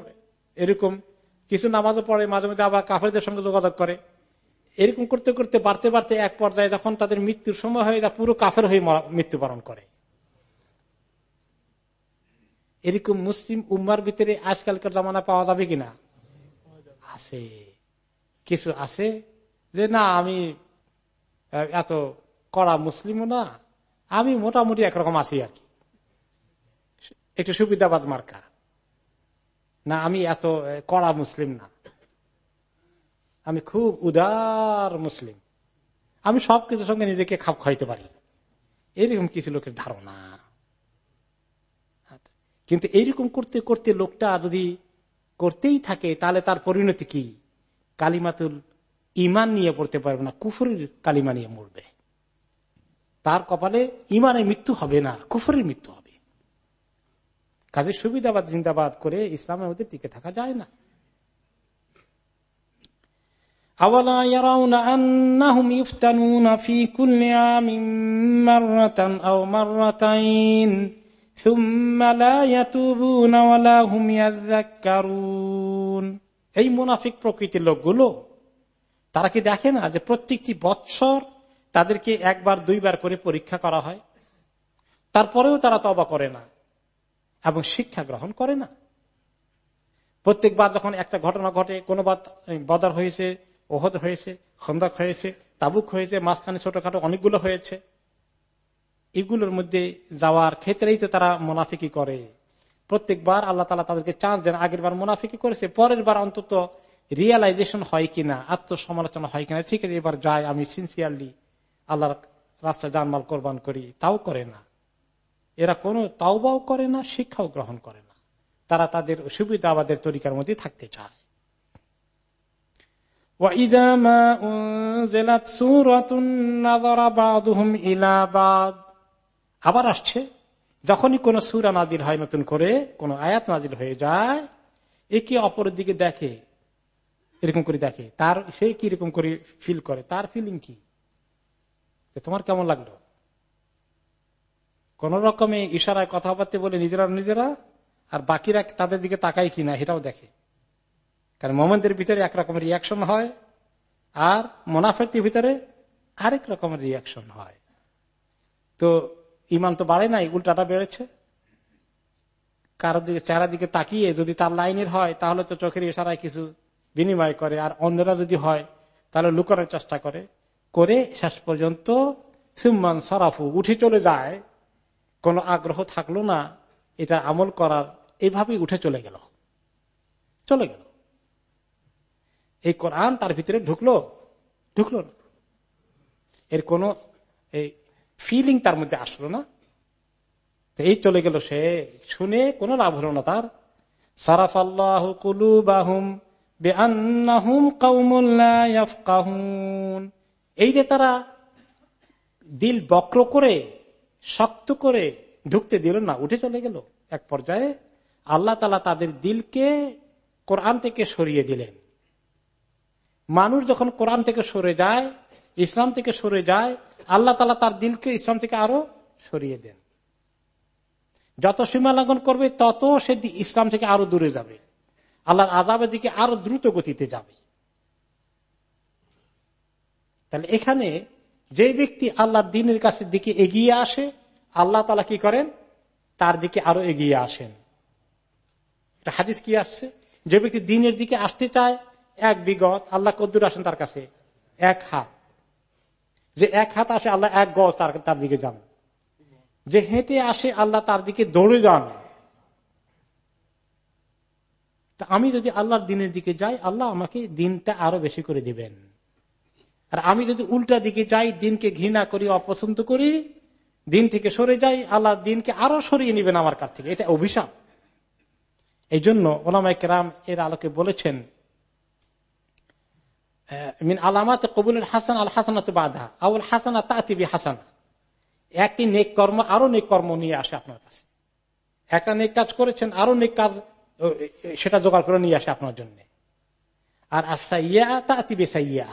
এরকম কিছু নামাজও পড়ে, মাঝে মধ্যে আবার কাফেরদের সঙ্গে যোগাযোগ করে। এরকম করতে করতে, বাড়তে বাড়তে এক পর্যায়ে যখন তাদের মৃত্যুর সময় হয়ে যায়, পুরো কাফের হয়ে মৃত্যুবরণ করে। এরকম মুসলিম উম্মার ভিতরে আজকালকার জামানা পাওয়া যাবে কিনা? আছে। কিছু আছে যে, না, আমি এত কড়া মুসলিমও না, আমি মোটামুটি একরকম আছি আর কি। একটু সুবিধাবাদ মার্কা। না, আমি এত কড়া মুসলিম না। আমি খুব উদার মুসলিম। আমি সবকিছুর সঙ্গে নিজেকে খাপ খাইতে পারি। এরকম কিছু লোকের ধারণা। কিন্তু এইরকম করতে করতে লোকটা যদি করতেই থাকে, তাহলে তার পরিণতি কি? কালিমাতুল ইমান নিয়ে পড়তে পারবে না, কুফরের কালিমা নিয়ে মরবে। তার কপালে ইমানের মৃত্যু হবে না, কুফরের মৃত্যু হবে। কাজে সুবিধাবাদ জিন্দাবাদ করে ইসলামের মধ্যে টিকে থাকা যায় না। এই মুনাফিক প্রকৃতির লোকগুলো, তারা কি দেখে না যে প্রত্যেকটি বৎসর তাদেরকে একবার, দুইবার করে পরীক্ষা করা হয়? তারপরেও তারা তবা করে না। এবং শিক্ষা গ্রহণ করে না। প্রত্যেকবার যখন একটা ঘটনা ঘটে, কোনো বদার হয়েছে, ওহদ হয়েছে, খন্দক হয়েছে, তাবুক হয়েছে, মাঝখানে ছোটখাটো অনেকগুলো হয়েছে, এগুলোর মধ্যে যাওয়ার ক্ষেত্রেই তো তারা মোনাফিকি করে। প্রত্যেকবার আল্লাহ তালা তাদেরকে চান্স দেন আগের বার মোনাফিকি করেছে পরের বার অন্তত রিয়ালাইজেশন হয় কিনা, আত্মসমালোচনা হয় কিনা, ঠিক আছে, এবার যাই, আমি সিনসিয়ারলি আল্লাহর রাস্তায় জানমাল কোরবান করি, তাও করে না। এরা কোনো তাওবাও করে না, শিক্ষাও গ্রহণ করে না। তারা তাদের সুবিধা আমাদের তরিকার মধ্যে থাকতে চায়। আবার আসছে, যখনই কোন সুরা নাজির হয়, নতুন করে কোন আয়াত নাজির হয়ে যায়, একে অপরের দিকে দেখে, এরকম করে দেখে। তার সে কি রকম করে ফিল করে? তার ফিলিং কি? তোমার কেমন লাগল? কোন রকমে ইশারায় কথাবার্তা বলে নিজেরা নিজেরা, আর বাকিরা তাদের দিকে তাকাই কিনা এটাও দেখে। কারণ মোমেনদের ভিতরে একরকমের রিয়াকশন হয়, আর মোনাফেরটির ভিতরে আরেক রকমের রিয়াকশন হয়। তো ইমান তো বাড়ে নাই, উল্টাটা বেড়েছে। কারোর দিকে চেহারা দিকে তাকিয়ে যদি তার লাইনের হয়, তাহলে তো চোখের ইশারায় কিছু বিনিময় করে, আর অন্যরা যদি হয়, তাহলে লুকানোর চেষ্টা করে। করে শেষ পর্যন্ত সুম্মান সরাফু, উঠে চলে যায়। কোনো আগ্রহ থাকল না, এটা আমল করার, এভাবেই উঠে চলে গেল। চলে গেল। এই কোরআন তার ভিতরে ঢুকলো? ঢুকলো না। এর কোন, এই ফিলিং তার মধ্যে আসলো না। তো এই চলে গেল সে, শুনে কোনো লাভ হলো না তার। সারাফ আল্লাহ কুলুবাহুম বেআন্নাহুম কাউমুল্লাহ এই যে তারা দিল বক্র করে শক্ত করে ঢুকতে দিল না, উঠে চলে গেল। এক পর্যায়ে আল্লাহ তালা তাদের দিলকে কোরআন থেকে সরিয়ে দিলেন। মানুষ যখন কোরআন থেকে সরে যায়, ইসলাম থেকে সরে যায়, আল্লাহ তালা তার দিলকে ইসলাম থেকে আরও সরিয়ে দেন। যত সীমা লঙ্ঘন করবে, তত সে ইসলাম থেকে আরও দূরে যাবে। আল্লাহর আজাবের দিকে আরও দ্রুত গতিতে যাবে। তাহলে এখানে যে ব্যক্তি আল্লাহর দিনের কাছের দিকে এগিয়ে আসে, আল্লাহ তালা কি করেন? তার দিকে আরও এগিয়ে আসেন। হাদিস কি আসছে? যে ব্যক্তি দিনের দিকে আসতে চায়, এক বিগত, আল্লাহ কদ্দুর আসেন তার কাছে, এক হাত। যে এক হাত আসে, আল্লাহ এক গজ তার তার দিকে যান। যে হেঁটে আসে, আল্লাহ তার দিকে দৌড়ে যান। আমি যদি আল্লাহর দিনের দিকে যাই, আল্লাহ আমাকে দিনটা আরও বেশি করে দিবেন। আর আমি যদি উল্টা দিকে যাই, দিনকে ঘৃণা করি, অপছন্দ করি, দিন থেকে সরে যাই, আল্লাহ দিনকে আরও সরিয়ে নেবেন আমার কাছ থেকে। এটা অভিশাপ। এই জন্য ওলামাই কেরাম এর আলোকে বলেছেন আলামাত কবুলের হাসান আল হাসানাত বাধা আউল হাসানা তাতিবি হাসান। একটি নেক কর্ম, আরও নেক কর্ম নিয়ে আসে আপনার কাছে। একটা নেক কাজ করেছেন, আরও নেক কাজ সেটা জোগাড় করে নিয়ে আসে আপনার জন্য। আর আসাইয়া তাতিবে সাইয়া।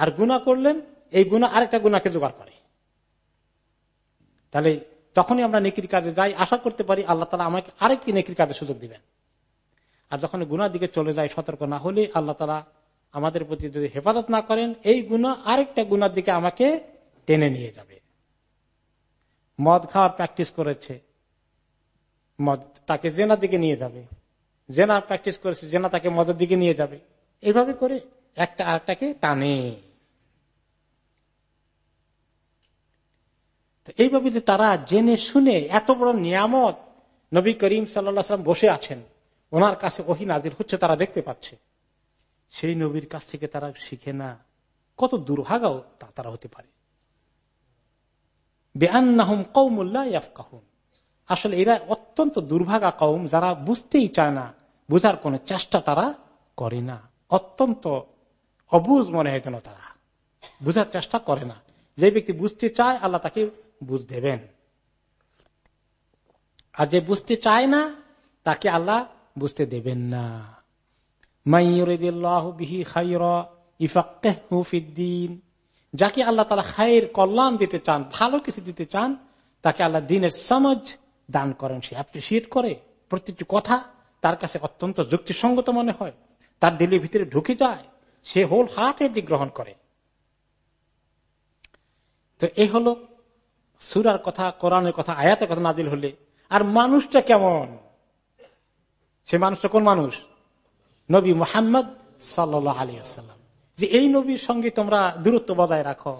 আর গুণা করলেন, এই গুণা আরেকটা গুণাকে জোগাড় করে। তাহলে তখনই আমরা নেকির কাজে যাই, আশা করতে পারি আল্লাহ তালা আমাকে আরেকটি নেকির কাজে সুযোগ দিবেন। আর যখন গুনার দিকে চলে যায় সতর্ক না হলে আল্লাহ তালা আমাদের প্রতি যদি হেফাজত না করেন, এই গুণা আরেকটা গুণার দিকে আমাকে টেনে নিয়ে যাবে। মদ খাওয়ার প্র্যাকটিস করেছে, মদ তাকে জেনার দিকে নিয়ে যাবে। জেনা প্র্যাকটিস করেছে, জেনা তাকে মদের দিকে নিয়ে যাবে। এইভাবে করে একটা আরেকটাকে টানে। এইভাবে যে তারা জেনে শুনে এত বড় নিয়ামত নবী করিম সাল্লাম বসে আছেন, ওনার কাছে ওহি নাজির হচ্ছে, তারা দেখতে পাচ্ছে। সেই নবীর কাছ থেকে তারা শিখে না, কত দুর্ভাগাও তারা হতে পারে। বেআনাহম কৌমুল্লাহ আসলে এরা অত্যন্ত দুর্ভাগা কৌম যারা বুঝতেই চায় না, বুঝার কোন চেষ্টা তারা করে না। অত্যন্ত অবুজ মনে হয় যেন তারা। বুঝার চেষ্টা করে না। যে ব্যক্তি বুঝতে চায়, আল্লাহ তাকে বুঝ দেবেন। আর যে বুঝতে চায় না, তাকে আল্লাহ বুঝতে দেবেন না। যাকে আল্লাহ তালা খায়ের কল্যাণ দিতে চান, ভালো কিছু দিতে চান, তাকে আল্লাহ দিনের সমাজ দান করেন। সে অ্যাপ্রিসিয়েট করে। প্রতিটি কথা তার কাছে অত্যন্ত যুক্তিসঙ্গত মনে হয়। তার দিলের ভিতরে ঢুকে যায়। সে হোল হার্টেডলি গ্রহণ করে। তো এই হলো সুরার কথা কোরআনের কথা আয়াতের কথা নাজিল হলে আর মানুষটা কেমন সে মানুষটা কোন মানুষ নবী মোহাম্মদ সাল্লাহ আলিয়াল্লাম যে এই নবীর সঙ্গে তোমরা দূরত্ব বজায় রাখো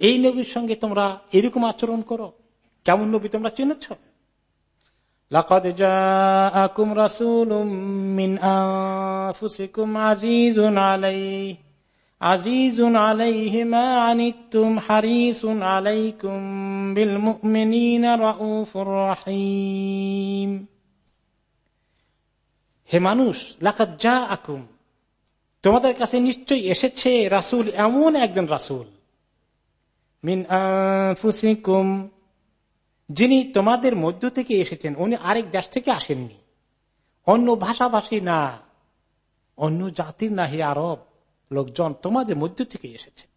এই নবীর সঙ্গে তোমরা এরকম আচরণ করো কেমন নবী তোমরা চিনেছ لقد جاءكم رسول من أنفسكم عزيز عليه আজিজুন আলাইহিমা হারিসুন আলাইকুম বিল মুমিনিনা হে মানুষ লাকাত যা আকুম তোমাদের কাছে নিশ্চয়ই এসেছে রাসূল, এমন একজন রাসূল। মিন ফুসিকুম যিনি তোমাদের মধ্য থেকে এসেছেন, উনি আরেক দেশ থেকে আসেননি। অন্য ভাষাভাষী না, অন্য জাতির না, হে আরব। লোকজন তোমাদের মধ্য থেকে এসেছে।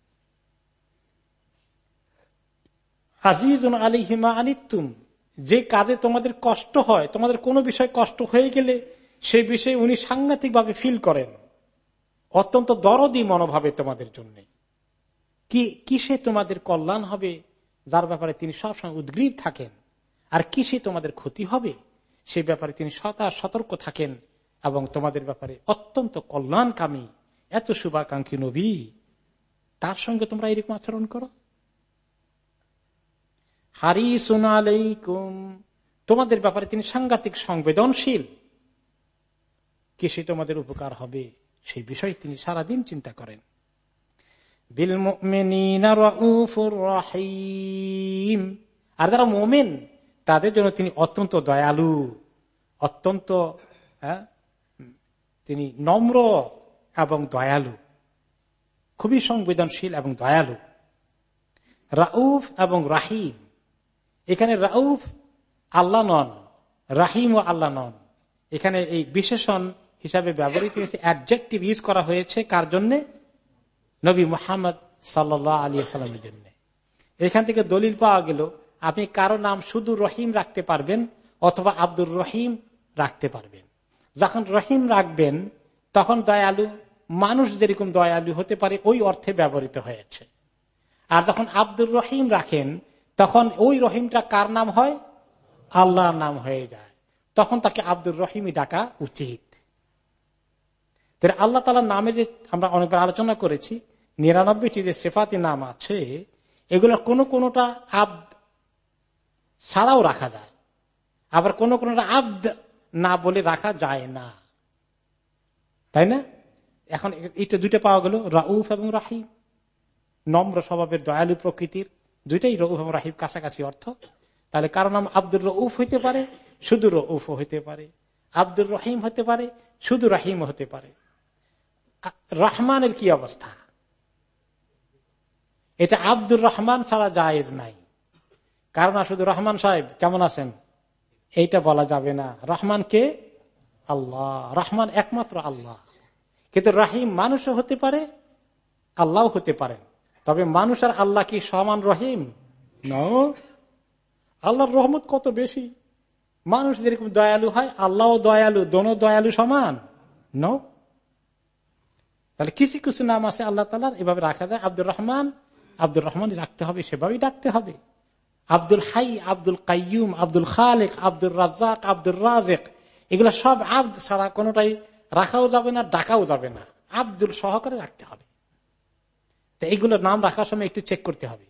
আজিজুন আলী হিমা আনিতুম যে কাজে তোমাদের কষ্ট হয়, তোমাদের কোনো বিষয় কষ্ট হয়ে গেলে সেই বিষয়ে উনি সাংঘাতিক ভাবে ফিল করেন। অত্যন্ত দরদি মনোভাবে তোমাদের জন্য। কি, কিসে তোমাদের কল্যাণ হবে? যার ব্যাপারে তিনি সবসময় উদ্গ্রীব থাকেন। আর কিসে তোমাদের ক্ষতি হবে? সে ব্যাপারে তিনি সদা সতর্ক থাকেন এবং তোমাদের ব্যাপারে অত্যন্ত কল্যাণকামী এত শুভাকাঙ্ক্ষী নবী তার সঙ্গে তোমরা এরকম আচরণ করো? হারি আলাইকুম। তোমাদের ব্যাপারে তিনি সাংঘাতিক সংবেদনশীল। কিসে তোমাদের উপকার হবে? সেই বিষয়ে তিনি সারাদিন চিন্তা করেন। বিল আর যারা মোমেন তাদের জন্য তিনি অত্যন্ত দয়ালু অত্যন্ত হ্যাঁ, তিনি নম্র এবং দয়ালু। খুবই সংবেদনশীল এবং দয়ালু। রাউফ এবং রাহিম। এখানে রাউফ আল্লাহ নন, রাহিম ও আল্লাহ নন। এখানে এই বিশেষণ হিসাবে ব্যবহৃত হয়েছে অ্যাডজেক্টিভ ইউজ করা হয়েছে কার জন্য? নবী মোহাম্মদ সাল্লাহ আলী সাল্লামের জন্য। এখান থেকে দলিল পাওয়া গেল, আপনি কারও নাম শুধু রহিম রাখতে পারবেন অথবা আব্দুর রহিম রাখতে পারবেন। যখন রহিম রাখবেন, তখন দয়ালু মানুষ যেরকম দয়ালু হতে পারে, ওই অর্থে ব্যবহৃত হয়েছে। আর যখন আব্দুর রহিম রাখেন, তখন ওই রহিমটা কার নাম হয়? আল্লাহর নাম হয়ে যায়। তখন তাকে আব্দুর রহিমই ডাকা উচিত। আল্লাহ তালার নামে যে আমরা অনেকবার আলোচনা করেছি, নিরানব্বইটি যে সেফাতি নাম আছে, এগুলোর কোনো কোনোটা আব্দ ছাড়াও রাখা যায়। আবার কোনো কোনোটা আব্দ না বলে রাখা যায় না। তাই না? এখন এটা দুইটা পাওয়া গেল, রাউফ এবং রাহিম। নম্র স্বভাবের দয়ালু প্রকৃতির। দুইটাই রউফ এবং রাহিম কাছাকাছি অর্থ। তাহলে কারও নাম আব্দুর রউফ হইতে পারে, শুধু রউফ হইতে পারে। আব্দুর রহিম হতে পারে, শুধু রাহিম হতে পারে। রহমানের কি অবস্থা? এটা আব্দুর রহমান ছাড়া জায়েজ নাই। কারণ শুধু রহমান সাহেব, কেমন আছেন? এইটা বলা যাবে না। রহমান কে? আল্লাহ। রহমান একমাত্র আল্লাহ। কিন্তু রাহিম মানুষও হতে পারে, আল্লাহ হতে পারেন তবে মানুষ আর আল্লাহ কি সমান রহিম? ন আল্লাহর রহমত কত বেশি? মানুষ যেরকম দয়ালু হয় আল্লাহ দয়ালু, দোনো দয়ালু সমান। ন তাহলে কিছু কিছু নাম আছে আল্লাহ তালার এভাবে রাখা যায়। আব্দুর রহমান আব্দুর রহমান রাখতে হবে, সেভাবেই ডাকতে হবে। আব্দুল হাই, আব্দুল কাইয়ুম, আব্দুল খালেক আব্দুল রাজাক আব্দুল রাজেক এগুলো সব আব্দ ছাড়া কোনটাই রাখাও যাবে না, ডাকাও যাবে না। আব্দুল সহকারে রাখতে হবে। তো এইগুলো নাম রাখার সময় একটু চেক করতে হবে।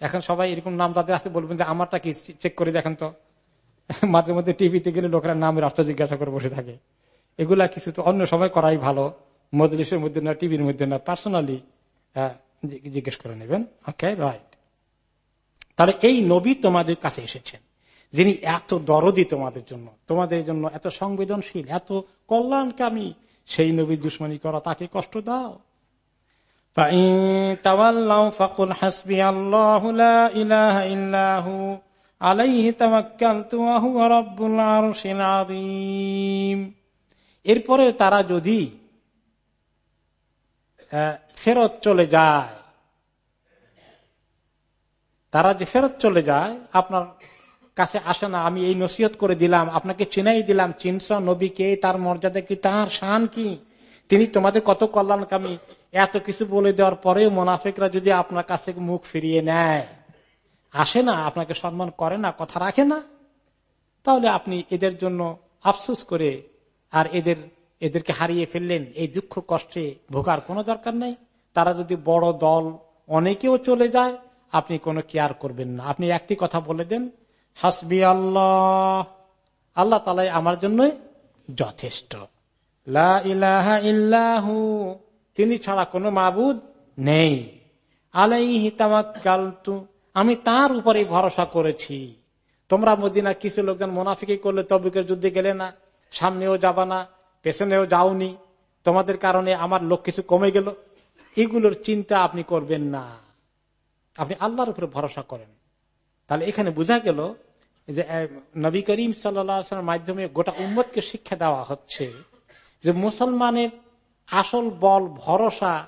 এখন সবাই এরকম নাম তাদের আছে বলবেন যে, আমারটা কি চেক করে দেখেন তো? <laughs> মাঝে মধ্যে টিভিতে গেলে লোকেরা নামের অর্থ জিজ্ঞাসা করে বসে থাকে। এগুলা কিছু তো অন্য সময় করাই ভালো। মজলিসের মধ্যে না, টিভির মধ্যে না পার্সোনালি জিজ্ঞেস করে নেবেন। ওকে রাইট তাহলে এই নবী তোমাদের কাছে এসেছেন। যিনি এত দরদি তোমাদের জন্য তোমাদের জন্য এত সংবেদনশীল, এত কল্যাণকামী, সেই নবীর দুশ্মনী করা তাকে কষ্ট দাও। এরপরে তারা যদি ফেরত চলে যায়, তারা যে ফেরত চলে যায়, আপনার কাছে আসে না, আমি এই নসিহত করে দিলাম, আপনাকে চিনাই দিলাম চিনস নবীকে তার মর্যাদা কি, তার শান কি? তিনি তোমাদের কত কল্যাণকামী। এত কিছু বলে দেওয়ার পরেও মোনাফিকরা যদি আপনার কাছ থেকে মুখ ফিরিয়ে নেয়, আসে না, আপনাকে সম্মান করে না, কথা রাখে না, তাহলে আপনি এদের জন্য আফসুস করে আর এদের, এদেরকে হারিয়ে ফেললেন, এই দুঃখ কষ্টে ভোগার কোনো দরকার নেই। তারা যদি বড় দল অনেকেও চলে যায়, আপনি কোনো কেয়ার করবেন না। আপনি একটি কথা বলে দেন হাসবি আল্লাহ। আল্লাহ তালাই আমার জন্য যথেষ্ট। ইল্লাহু। তিনি ছাড়া কোনো মাবুদ নেই। আলাইহি তামাক্কালতু আমি তার উপরে ভরসা করেছি। তোমরা মদিনা কিছু লোকজন মোনাফিকি করলে তবিকের যুদ্ধে গেলে না, সামনেও যাবা না, পেছনেও যাওনি। তোমাদের কারণে আমার লোক কিছু কমে গেল। এগুলোর চিন্তা আপনি করবেন না। আপনি আল্লাহর উপরে ভরসা করেন। তাহলে এখানে বোঝা গেল যে নবী করিম সাল্লামের মাধ্যমে গোটা উম্মতকে শিক্ষা দেওয়া হচ্ছে যে, মুসলমানের আসল বল ভরসা,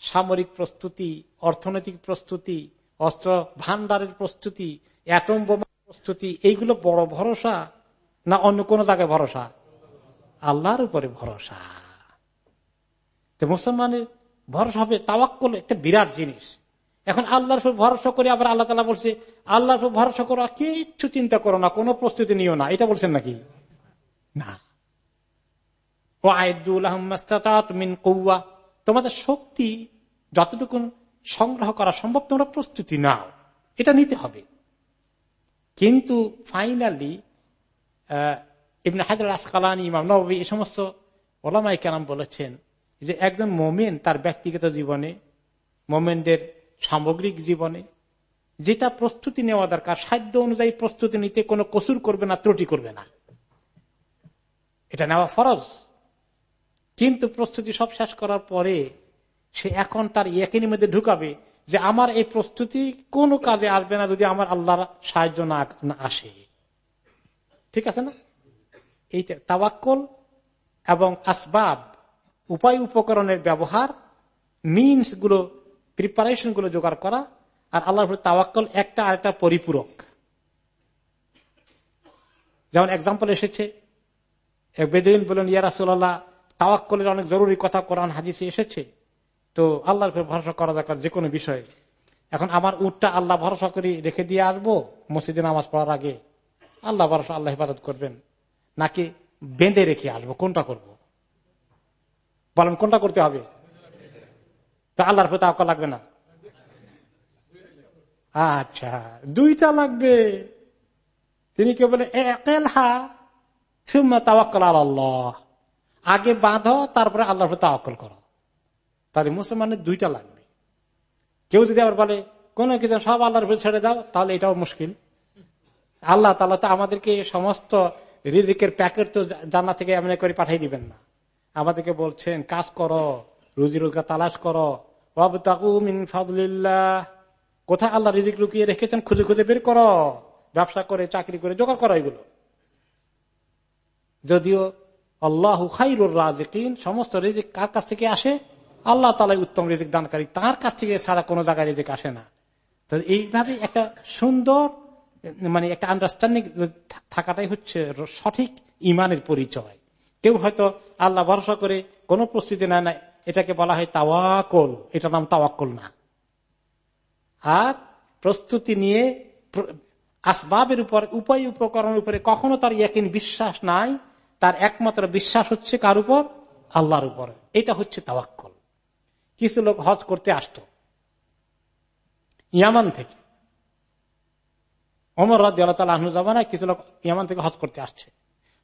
সামরিক প্রস্তুতি, অর্থনৈতিক প্রস্তুতি, অস্ত্র ভান্ডারের প্রস্তুতি, অ্যাটম বোমা প্রস্তুতি, এইগুলো বড় ভরসা না অন্য কোন জায়গায় ভরসা? আল্লাহর উপরে ভরসা। তো মুসলমানের ভরসা হবে তাওয়াক্কল, একটা বিরাট জিনিস। এখন আল্লাহর উপর ভরসা করে আবার আল্লাহ তালা বলছে, আল্লাহর উপর ভরসা করো কিচ্ছু চিন্তা করো না, কোনো প্রস্তুতি নিও না। এটা বলছেন নাকি? না। ও মিন তোমাদের শক্তি যতটুকু সংগ্রহ করা সম্ভব, তোমরা প্রস্তুতি নাও। এটা নিতে হবে। কিন্তু ফাইনালি ইবনে এই সমস্ত ওলামাই কেরাম বলেছেন যে একজন মোমেন তার ব্যক্তিগত জীবনে মোমেনদের সামগ্রিক জীবনে, যেটা প্রস্তুতি নেওয়া দরকার, সাধ্য অনুযায়ী প্রস্তুতি নিতে কোনো কসুর করবে না, ত্রুটি করবে না। এটা নেওয়া ফরজ। কিন্তু প্রস্তুতি সব শেষ করার পরে সে এখন তার ইয়েকিনের মধ্যে ঢুকাবে যে আমার এই প্রস্তুতি কোনো কাজে আসবে না যদি আমার আল্লাহর সাহায্য না আসে। ঠিক আছে না? এইটা তাওয়াক্কল এবং আসবাব, উপায় উপকরণের ব্যবহার মিনসগুলো প্রিপারেশনগুলো জোগাড় করা আর আল্লাহর তাওয়াক্কল একটা আরেকটা পরিপূরক। যেমন এক্সাম্পল এসেছে বেদিন বলেন ইয়ারাসুল্লাহ তাওয়াক্কলের অনেক জরুরি কথা কোরআন হাজিসে এসেছে। তো আল্লাহর উপর ভরসা করা দরকার যে কোনো বিষয়ে। এখন আমার উঠটা আল্লাহ ভরসা করে রেখে দিয়ে আসব, মসজিদে নামাজ পড়ার আগে। আল্লাহ ভরসা, আল্লাহ হেফাজত করবেন। নাকি বেঁধে রেখে আসব, কোনটা করব। বলেন, কোনটা করতে হবে? তা আল্লাহর প্রতি আঁকা লাগবে না? আচ্ছা দুইটা লাগবে। তিনি কে বলে হা, সুম্মা তাওয়াক্কাল আল্লাহ। আগে বাঁধো, তারপরে আল্লাহর প্রতি তাওয়াক্কল করো। তাহলে মুসলমানের দুইটা লাগবে। কেউ যদি আবার বলে, কোন কিছু সব আল্লাহর উপরে ছেড়ে দাও, তাহলে এটাও মুশকিল। আল্লাহ তালা তো আমাদেরকে সমস্ত রিজিকের প্যাকেট তো জান্না থেকে এমনি করে পাঠিয়ে দিবেন না। আমাদেরকে বলছেন, কাজ করো। রুজি রোজগার তালাশ করো। কোথায় আল্লাহ রিজিক লুকিয়ে রেখেছেন খুঁজে খুঁজে বের করো। ব্যবসা করে, চাকরি করে, জোগাড় করো এগুলো। যদিও আল্লাহ সমস্ত রিজিক কার কাছ থেকে আসে? আল্লাহ তালাই উত্তম রিজিক দানকারী তার কাছ থেকে সারা কোনো জায়গায় রিজিক আসে না। তো এইভাবে একটা সুন্দর মানে একটা আন্ডারস্ট্যান্ডিং থাকাটাই হচ্ছে সঠিক ইমানের পরিচয়। কেউ হয়তো আল্লাহ ভরসা করে কোন প্রস্তুতি নেয় না এটাকে বলা হয় তাওয়াকল। এটা নাম তাওয়াক্কল না। আর প্রস্তুতি নিয়ে আসবাবের উপর, উপায় উপকরণের উপরে কখনো তার ইয়াকিন বিশ্বাস নাই। তার একমাত্র বিশ্বাস হচ্ছে কার উপর? আল্লাহর উপর। এটা হচ্ছে তাওয়াক্কল। কিছু লোক হজ করতে আসত। ইয়ামান থেকে। অমর তালা আহনু জামানায় কিছু লোক ইয়ামান থেকে হজ করতে আসছে।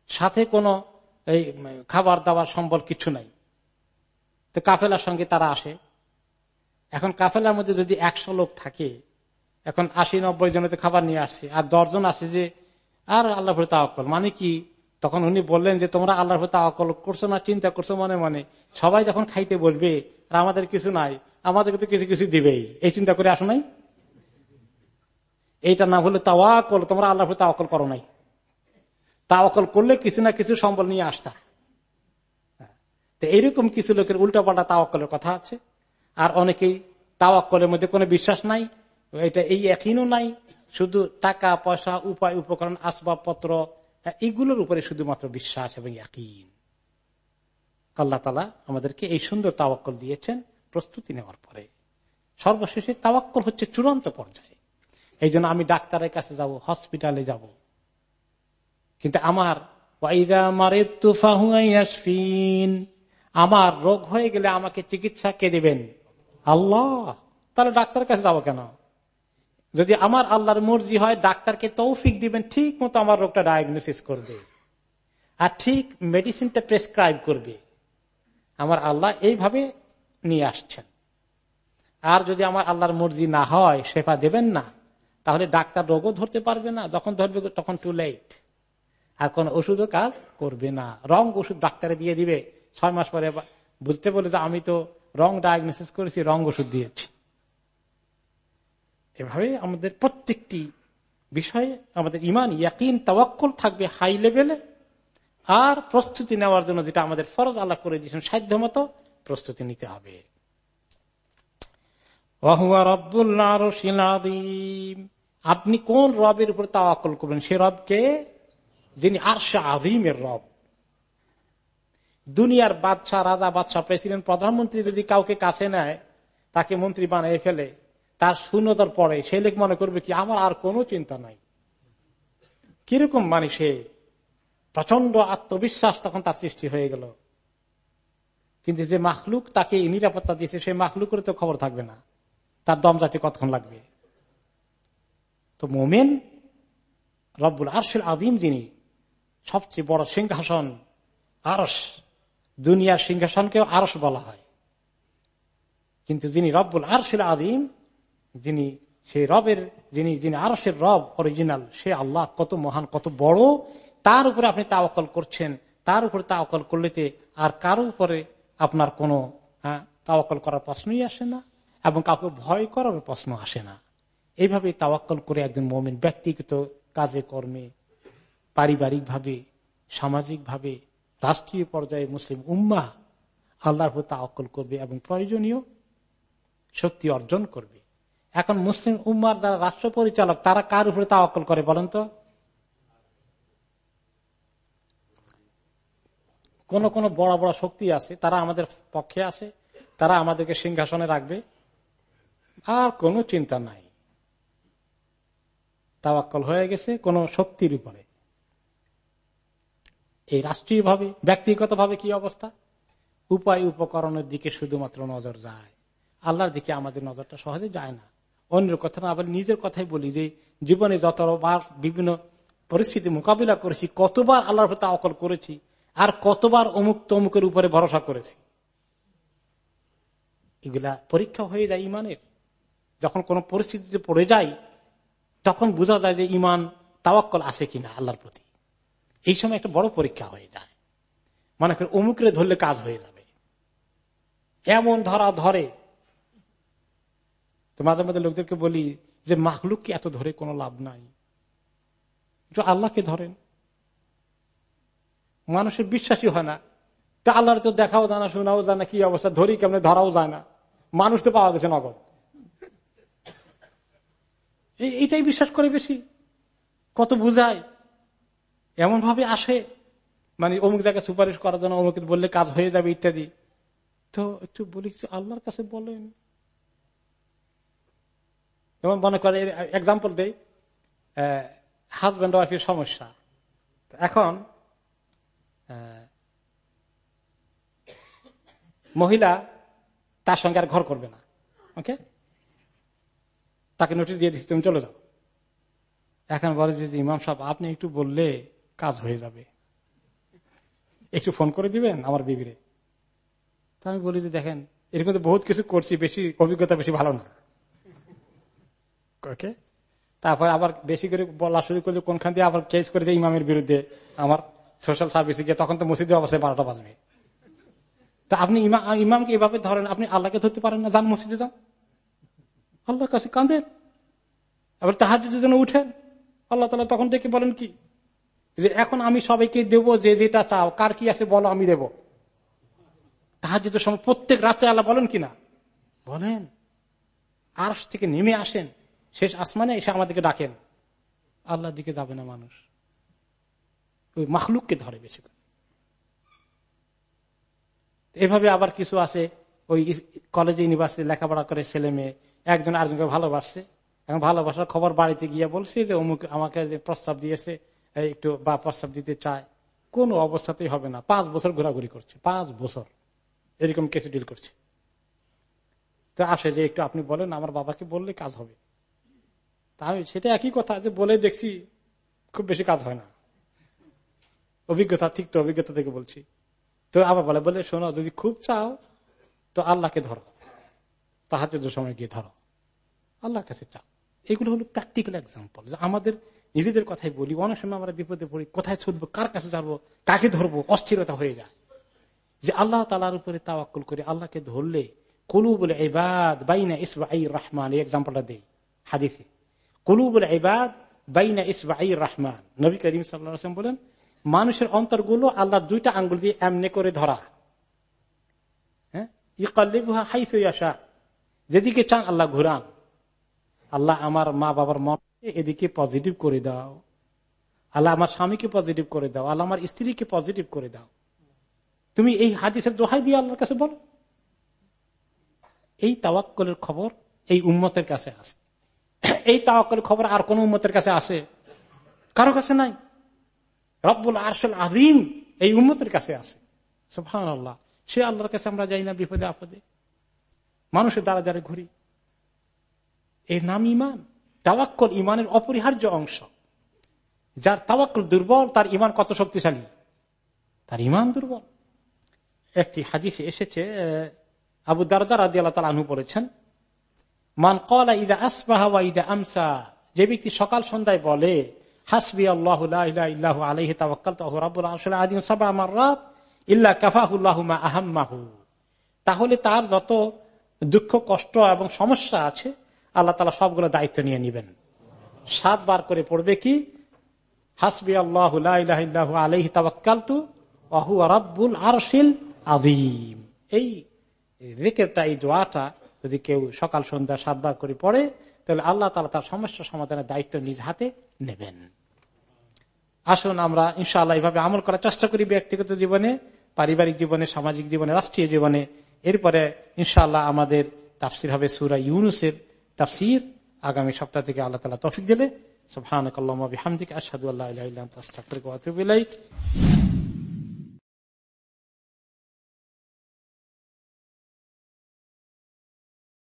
সাথে কোনো এই খাবার দাবার সম্বল কিছু নাই। তো কাফেলার সঙ্গে তারা আসে। এখন কাফেলার মধ্যে যদি একশো লোক থাকে, এখন আশি, নব্বই জনের খাবার নিয়ে আসছে, আর দশজন আছে যে, আর আল্লাহ ভরে তাওয়াক্কল। মানে কি? তখন উনি বললেন যে, তোমরা আল্লাহর ভরে তাওয়াক্কল করছ না, চিন্তা করছ মনে মনে? সবাই যখন খাইতে বলবে, আর আমাদের কিছু নাই, আমাদেরকে তো কিছু কিছু দিবেই। এই চিন্তা করে আসো নাই? এইটা না হলে তাওয়াকল তোমরা আল্লাহ ভরে তাওয়াকল করো নাই। তাওয়াকল করলে কিছু না কিছু সম্বল নিয়ে আসতা। তো এইরকম কিছু লোকের উল্টাপাল্টা তাওয়াক্কলের কথা আছে। আর অনেকেই তাওয়াক্কলের মধ্যে কোনো বিশ্বাস নাই, এটা এই একইনও নাই। শুধু টাকা, পয়সা, উপায়, উপকরণ, আসবাবপত্র, এইগুলোর উপরে শুধুমাত্র বিশ্বাস এবং একইন। আল্লাহ তালা আমাদেরকে এই সুন্দর তাওয়াক্কল দিয়েছেন প্রস্তুতি নেওয়ার পরে। সর্বশেষে তাওয়াক্কল হচ্ছে চূড়ান্ত পর্যায়ে। এই জন্য আমি ডাক্তারের কাছে যাব, হসপিটালে যাব। কিন্তু আমার আমার রোগ হয়ে গেলে আমাকে চিকিৎসা কে দেবেন? আল্লাহ। তাহলে ডাক্তারের কাছে যাব কেন? যদি আমার আল্লাহর মর্জি হয়, ডাক্তারকে তৌফিক দিবেন, ঠিক মতো আমার রোগটা ডায়াগনোসিস করবে। আর ঠিক মেডিসিনটা প্রেসক্রাইব করবে। আমার আল্লাহ এইভাবে নিয়ে আসছেন। আর যদি আমার আল্লাহর মর্জি না হয় সেফা দেবেন না, তাহলে ডাক্তার রোগও ধরতে পারবে না। যখন ধরবে, তখন টু লেট আর কোন ওষুধও কাজ করবে না। রং ওষুধ ডাক্তারে দিয়ে দিবে। ছয় মাস পরে বুঝতে বলে যে আমি তো রং ডায়াগনোসিস করেছি, রং ওষুধ দিয়েছি। এভাবে আমাদের প্রত্যেকটি বিষয়ে আমাদের ইমান, ইয়াকিন, তাওয়াক্কল থাকবে হাই লেভেলে আর প্রস্তুতি নেওয়ার জন্য যেটা আমাদের ফরজ আল্লাহ করে দিয়েছেন সাধ্য মতো প্রস্তুতি নিতে হবে। আপনি কোন রবের উপর তাওয়াক্কল করবেন? সে রবকে যিনি আরশা আদিমের রব। দুনিয়ার বাদশাহ রাজা বাদশাহ প্রেসিডেন্ট, প্রধানমন্ত্রী যদি কাউকে কাছে নেয়, তাকে মন্ত্রী বানিয়ে ফেলে, তার শূন্যতার পরে সে লেখ মনে করবে কি, আমার আর কোনো চিন্তা নাই। কীরকম মানে সে? প্রচণ্ড আত্মবিশ্বাস তখন তার সৃষ্টি হয়ে গেল। কিন্তু যে মাখলুক তাকে নিরাপত্তা দিয়েছে, সেই মাখলুকের তো খবর থাকবে না। তার দম যাতে কতক্ষণ লাগবে? তো মোমেন, রব্বুল আরশুল আদিম যিনি, সবচেয়ে বড় সিংহাসন আরস দুনিয়ার সিংহাসনকেও আরস বলা হয়। কিন্তু যিনি রব্বুল আরশুল আদিম যিনি সেই রবের যিনি যিনি আরসের রব অরিজিনাল সে আল্লাহ কত মহান কত বড় তার উপরে আপনি তাওকল করছেন তার উপরে তাওকল করলেতে আর কারও উপরে আপনার কোনো হ্যাঁ, তাওকল করার প্রশ্নই আসে না এবং কাউকে ভয় করার প্রশ্ন আসে না। এইভাবে তাওয়াক্কল করে একজন মমিন ব্যক্তিগত কাজে কর্মে পারিবারিক ভাবে সামাজিক ভাবে রাষ্ট্রীয় পর্যায়ে মুসলিম উম্মা আল্লাহর প্রতি তাওয়াক্কল করবে এবং প্রয়োজনীয় শক্তি অর্জন করবে। এখন মুসলিম উম্মার যারা রাষ্ট্র পরিচালক, তারা কার উপরে তাওয়াক্কল করে বলেন তো? কোন কোন বড় বড় শক্তি আছে, তারা আমাদের পক্ষে আছে, তারা আমাদেরকে সিংহাসনে রাখবে। আর কোনো চিন্তা নাই। তাওয়াক্কল হয়ে গেছে কোন শক্তির উপরে। এই রাষ্ট্রীয় ভাবে ব্যক্তিগত ভাবে কি অবস্থা? উপায় উপকরণের দিকে শুধুমাত্র নজর যায়। আল্লাহর দিকে আমাদের নজরটা সহজে যায় না। অন্যের কথা না আবার নিজের কথাই বলি যে, জীবনে যতবার বিভিন্ন পরিস্থিতি মোকাবিলা করেছি, কতবার আল্লাহর প্রতি অকল করেছি, আর কতবার অমুক তমুকের উপরে ভরসা করেছি। এগুলা পরীক্ষা হয়ে যায় ইমানের। যখন কোন পরিস্থিতিতে পড়ে যায় তখন বোঝা যায় যে ইমান তাওয়াক্কল আছে কিনা আল্লাহর প্রতি। এই সময় একটা বড় পরীক্ষা হয়ে যায়। মনে করেন অমুকরে ধরলে কাজ হয়ে যাবে। এমন ধরা ধরে। তো মাঝে মাঝে লোকদেরকে বলি যে মাহলুককে এত ধরে কোনো লাভ নাই। একটু আল্লাহকে ধরেন। মানুষের বিশ্বাসই হয় না। তা আল্লাহর তো দেখাও জানা শোনাও যায় না, কি অবস্থা ধরি কেমন ধরাও যায় না। মানুষ তো পাওয়া গেছে নগদ। এইটাই বিশ্বাস করে বেশি। কত বুঝায়। এমন ভাবে আসে? মানে অমুক জায়গায় সুপারিশ করার জন্য অমুক বললে কাজ হয়ে যাবে ইত্যাদি। তো একটু বলি, কিছু আল্লাহর কাছে বলেন। এবং মনে করে এক্সাম্পল দেই। হাজব্যান্ড ওয়াইফের সমস্যা। এখন মহিলা তার সঙ্গে আর ঘর করবে না। ওকে তাকে নোটিশ দিয়ে দিচ্ছি তুমি চলে যাও। এখন বলে যে ইমাম সাহেব, আপনি একটু বললে কাজ হয়ে যাবে। একটু ফোন করে দিবেন আমার বিবিরে। তা আমি বলি যে দেখেন এরকম বহুত কিছু করছি বেশি অভিজ্ঞতা বেশি ভালো না। ওকে। তারপর আবার বেশি করে বলা শুরু করলে কোনখান দিয়ে আবার কেস করে দেয় ইমামের বিরুদ্ধে আমার সোশ্যাল সার্ভিসে গিয়ে তখন তো মসজিদের অবস্থায় বারোটা বাজবে। তা আপনি ইমামকে এভাবে ধরেন আপনি আল্লাহকে ধরতে পারেন না? যান মসজিদে যান। আল্লাহর কাছে কাঁদেন। আবার তাহার জন্য উঠেন। আল্লাহ তালা তখন ডেকে বলেন কি যে এখন আমি সবাইকে দেব, যে যেটা চাও, কার কি আছে বলো, আমি দেব। তাহার যদি সময় প্রত্যেক রাত্রে আল্লাহ বলেন কিনা বলেন। আরস থেকে নেমে আসেন। শেষ আসমানে এসে আমাদেরকে ডাকেন। আল্লাহর দিকে যাবে না মানুষ। ওই মাখলুককে ধরে বেশি করে। এভাবে আবার কিছু আছে। ওই কলেজে ইউনিভার্সিটি লেখাপড়া করে ছেলে মেয়ে, একজন আরেকজনকে ভালোবাসছে এখন ভালোবাসার খবর বাড়িতে গিয়ে বলছে যে অমুক আমাকে যে প্রস্তাব দিয়েছে একটু বা প্রস্তাব দিতে চায়, কোন অবস্থাতেই হবে না। পাঁচ বছর ঘোরাঘুরি করছে, পাঁচ বছর এরকম কেসে ডিল করছে। তো আসে যে একটু আপনি বলেন, আমার বাবাকে বললে কাজ হবে। আমি, সেটা একই কথা যে বলে দেখছি খুব বেশি কাজ হয় না। অভিজ্ঞতা, ঠিক তো অভিজ্ঞতা থেকে বলছি। তো আবার বলে বলে শোনো, যদি খুব চাও, তো আল্লাহকে ধরো। তাহার সময় গিয়ে ধরো। আল্লাহর কাছে চাও। এগুলো হলো প্র্যাকটিক্যাল এক্সাম্পল যে আমাদের নিজেদের কথাই বলি, অনেক সময় আমরা বিপদে পড়ি, কোথায় ছুটবো, কার কাছে যাব, কাকে ধরবো, অস্থিরতা হয়ে যায়। যে আল্লাহ তালার উপরে তাওয়াক্কুল করে আল্লাহকে ধরলে কলু বলে এবাদ বাইনা ইসবা রহমান, এই এক্সাম্পলটা দেই হাদিসে। কলু বলে এবাদ বাইনা ইসবা রহমান। নবী করিম সাল্লাম বলেন, মানুষের অন্তরগুলো আল্লাহর দুইটা আঙ্গুল দিয়ে এমনে করে ধরা। হ্যাঁ? যেদিকে চান আল্লাহ ঘুরান। আল্লাহ আমার মা বাবার মন এদিকে পজিটিভ করে দাও। আল্লাহ আমার স্বামীকে পজিটিভ করে দাও। আল্লাহ আমার স্ত্রীকে পজিটিভ করে দাও। তুমি এই হাদিসের দোহাই দিয়ে আল্লাহর কাছে বলো। এই তাওয়াক্কলের খবর এই উম্মতের কাছে আছে। এই তাওয়াক্কলের খবর আর কোন উম্মতের কাছে আছে? কারও কাছে নাই? রব্বুল আরসল আদিম এই উম্মতের কাছে আছে। সুফান আল্লাহ সে আল্লাহর কাছে আমরা যাই না বিপদে আপদে। মানুষের দ্বারা দ্বারা ঘুরি। এর নাম ইমান তাওয়াক্কল ইমানের অপরিহার্য অংশ। যার তাওয়াক্কল দুর্বল, তার ইমান কত শক্তিশালী? তার ইমান দুর্বল। একটি হাদিসে এসেছে আবু দারদার আদি আল্লাহ আনহু বলেছেন, মান কলা ইদা আসবাহা ইদা আমসা যে ব্যক্তি সকাল সন্ধ্যায় বলে, হাসবি আল্লাহ আলহি তাওয়াক্কাল ইল্লা তাহলে তার যত দুঃখ, কষ্ট এবং সমস্যা আছে আল্লাহ তালা সবগুলো দায়িত্ব নিয়ে নেবেন। সাতবার করে পড়বে কি? হাসবি আল্লাহ আলহি তাবাক্কালতু অহু রাব্বুল আরশিল আযীম। এই রেকেরটা এই দোয়াটা যদি কেউ সকাল, সন্ধ্যা সাতবার করে পড়ে, তাহলে আল্লাহ তালা তার সমস্যা সমাধানের দায়িত্ব নিজ হাতে নেবেন। আসুন আমরা ইনশাআল্লাহ এইভাবে আমল করার চেষ্টা করি ব্যক্তিগত জীবনে, পারিবারিক জীবনে, সামাজিক জীবনে, রাষ্ট্রীয় জীবনে। এরপরে ইনশাআল্লাহ আমাদের তাফসির হবে সুরা ইউনুসের তাফসির আগামী সপ্তাহ থেকে আল্লাহ তালা তফিক দিলে সুবহানাকাল্লাহু ওয়া বিহামদিকা আশহাদু আল্লা